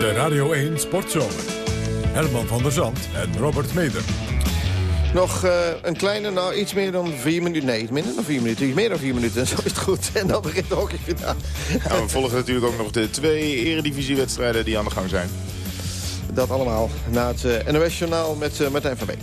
De Radio 1 Sportzomer. Herman van der Zand en Robert Meder. Nog eh, een kleine, nou iets meer dan vier minuten. Nee, iets minder dan vier minuten. Iets meer dan vier minuten. [laughs] Zo is het goed. En dan begint de hockeyfinale. Nou, we volgen natuurlijk ook nog de twee eredivisiewedstrijden die aan de gang zijn. Dat allemaal na het uh, NOS-journaal met uh, Martijn van Beek.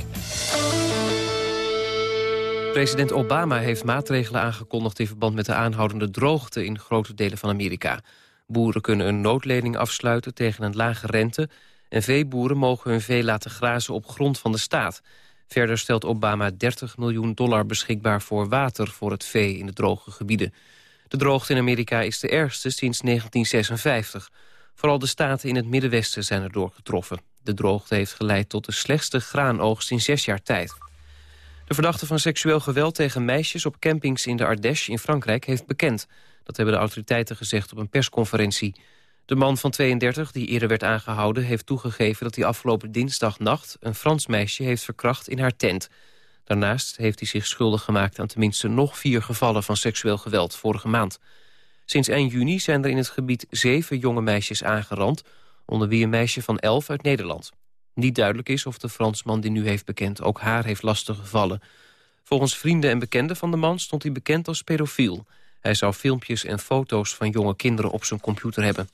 President Obama heeft maatregelen aangekondigd... in verband met de aanhoudende droogte in grote delen van Amerika. Boeren kunnen een noodlening afsluiten tegen een lage rente... en veeboeren mogen hun vee laten grazen op grond van de staat... Verder stelt Obama 30 miljoen dollar beschikbaar voor water voor het vee in de droge gebieden. De droogte in Amerika is de ergste sinds 1956. Vooral de staten in het Middenwesten zijn erdoor getroffen. De droogte heeft geleid tot de slechtste graanoogst in zes jaar tijd. De verdachte van seksueel geweld tegen meisjes op campings in de Ardèche in Frankrijk heeft bekend. Dat hebben de autoriteiten gezegd op een persconferentie. De man van 32, die eerder werd aangehouden, heeft toegegeven dat hij afgelopen dinsdagnacht een Frans meisje heeft verkracht in haar tent. Daarnaast heeft hij zich schuldig gemaakt aan tenminste nog vier gevallen van seksueel geweld vorige maand. Sinds 1 juni zijn er in het gebied zeven jonge meisjes aangerand, onder wie een meisje van 11 uit Nederland. Niet duidelijk is of de Fransman die nu heeft bekend ook haar heeft lastig gevallen. Volgens vrienden en bekenden van de man stond hij bekend als pedofiel. Hij zou filmpjes en foto's van jonge kinderen op zijn computer hebben.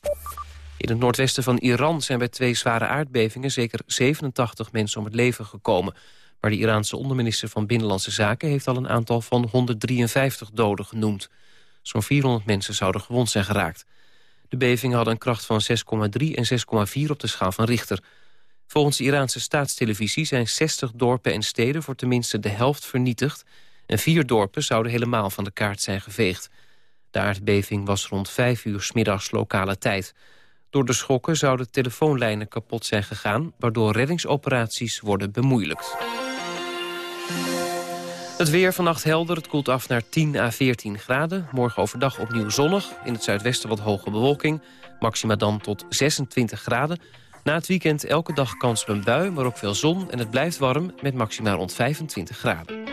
In het noordwesten van Iran zijn bij twee zware aardbevingen... zeker 87 mensen om het leven gekomen. Maar de Iraanse onderminister van Binnenlandse Zaken... heeft al een aantal van 153 doden genoemd. Zo'n 400 mensen zouden gewond zijn geraakt. De bevingen hadden een kracht van 6,3 en 6,4 op de schaal van Richter. Volgens de Iraanse staatstelevisie zijn 60 dorpen en steden... voor tenminste de helft vernietigd... en vier dorpen zouden helemaal van de kaart zijn geveegd. De aardbeving was rond 5 uur middags lokale tijd. Door de schokken zouden telefoonlijnen kapot zijn gegaan... waardoor reddingsoperaties worden bemoeilijkt. Het weer vannacht helder, het koelt af naar 10 à 14 graden. Morgen overdag opnieuw zonnig, in het zuidwesten wat hoge bewolking. Maxima dan tot 26 graden. Na het weekend elke dag kans op een bui, maar ook veel zon... en het blijft warm met maxima rond 25 graden.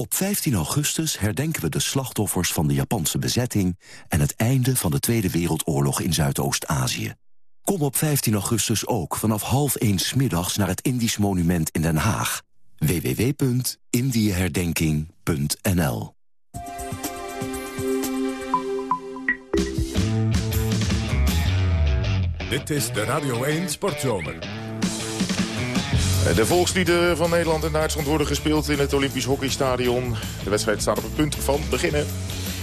Op 15 augustus herdenken we de slachtoffers van de Japanse bezetting... en het einde van de Tweede Wereldoorlog in Zuidoost-Azië. Kom op 15 augustus ook vanaf half 1 middags naar het Indisch Monument in Den Haag. www.indieherdenking.nl Dit is de Radio 1 Sportzomer. De volkslieden van Nederland en Duitsland worden gespeeld in het Olympisch Hockeystadion. De wedstrijd staat op het punt van beginnen.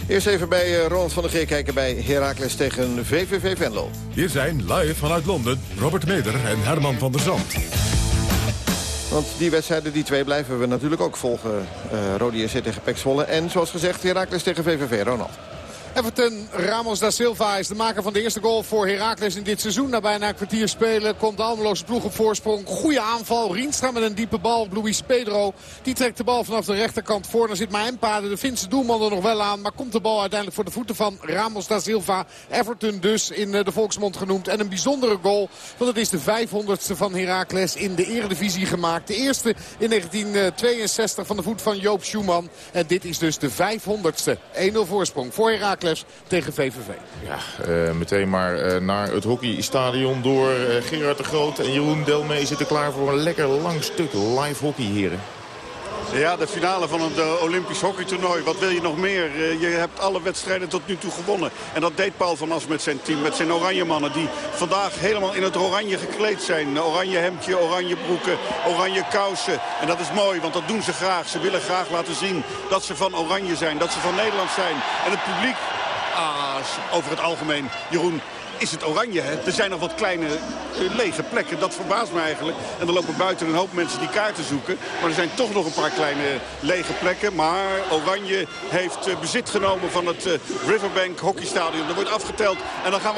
Eerst even bij uh, Ronald van der Geer kijken bij Heracles tegen VVV Venlo. Hier zijn live vanuit Londen Robert Meder en Herman van der Zand. Want die wedstrijden, die twee, blijven we natuurlijk ook volgen. Uh, Rodi JC tegen Pek Zwolle. En zoals gezegd, Heracles tegen VVV. Ronald. Everton Ramos da Silva is de maker van de eerste goal voor Heracles in dit seizoen. Na bijna een kwartier spelen komt de Almeloze ploeg op voorsprong. Goede aanval. Rienstra met een diepe bal. Luis Pedro die trekt de bal vanaf de rechterkant voor. Dan zit Maempade, de Finse doelman er nog wel aan. Maar komt de bal uiteindelijk voor de voeten van Ramos da Silva. Everton dus in de volksmond genoemd. En een bijzondere goal. Want het is de 500ste van Heracles in de eredivisie gemaakt. De eerste in 1962 van de voet van Joop Schumann. En dit is dus de 500ste. 1-0 voorsprong voor Heracles Tegen VVV. Ja, eh, meteen maar eh, naar het hockeystadion door eh, Gerard de Groot en Jeroen Delmee zitten klaar voor een lekker lang stuk live hockey, heren. Ja, de finale van het eh, Olympisch hockeytoernooi. Wat wil je nog meer? Eh, je hebt alle wedstrijden tot nu toe gewonnen. En dat deed Paul van As met zijn team, met zijn oranje mannen. Die vandaag helemaal in het oranje gekleed zijn. Oranje hemdje, oranje broeken, oranje kousen. En dat is mooi, want dat doen ze graag. Ze willen graag laten zien dat ze van oranje zijn, dat ze van Nederland zijn. En het publiek, ah, over het algemeen, Jeroen, is het oranje. Hè? Er zijn nog wat kleine eh, lege plekken. Dat verbaast me eigenlijk. En er lopen buiten een hoop mensen die kaarten zoeken. Maar er zijn toch nog een paar kleine lege plekken. Maar Oranje heeft eh, bezit genomen van het eh, Riverbank hockeystadion. Er wordt afgeteld. En dan gaan we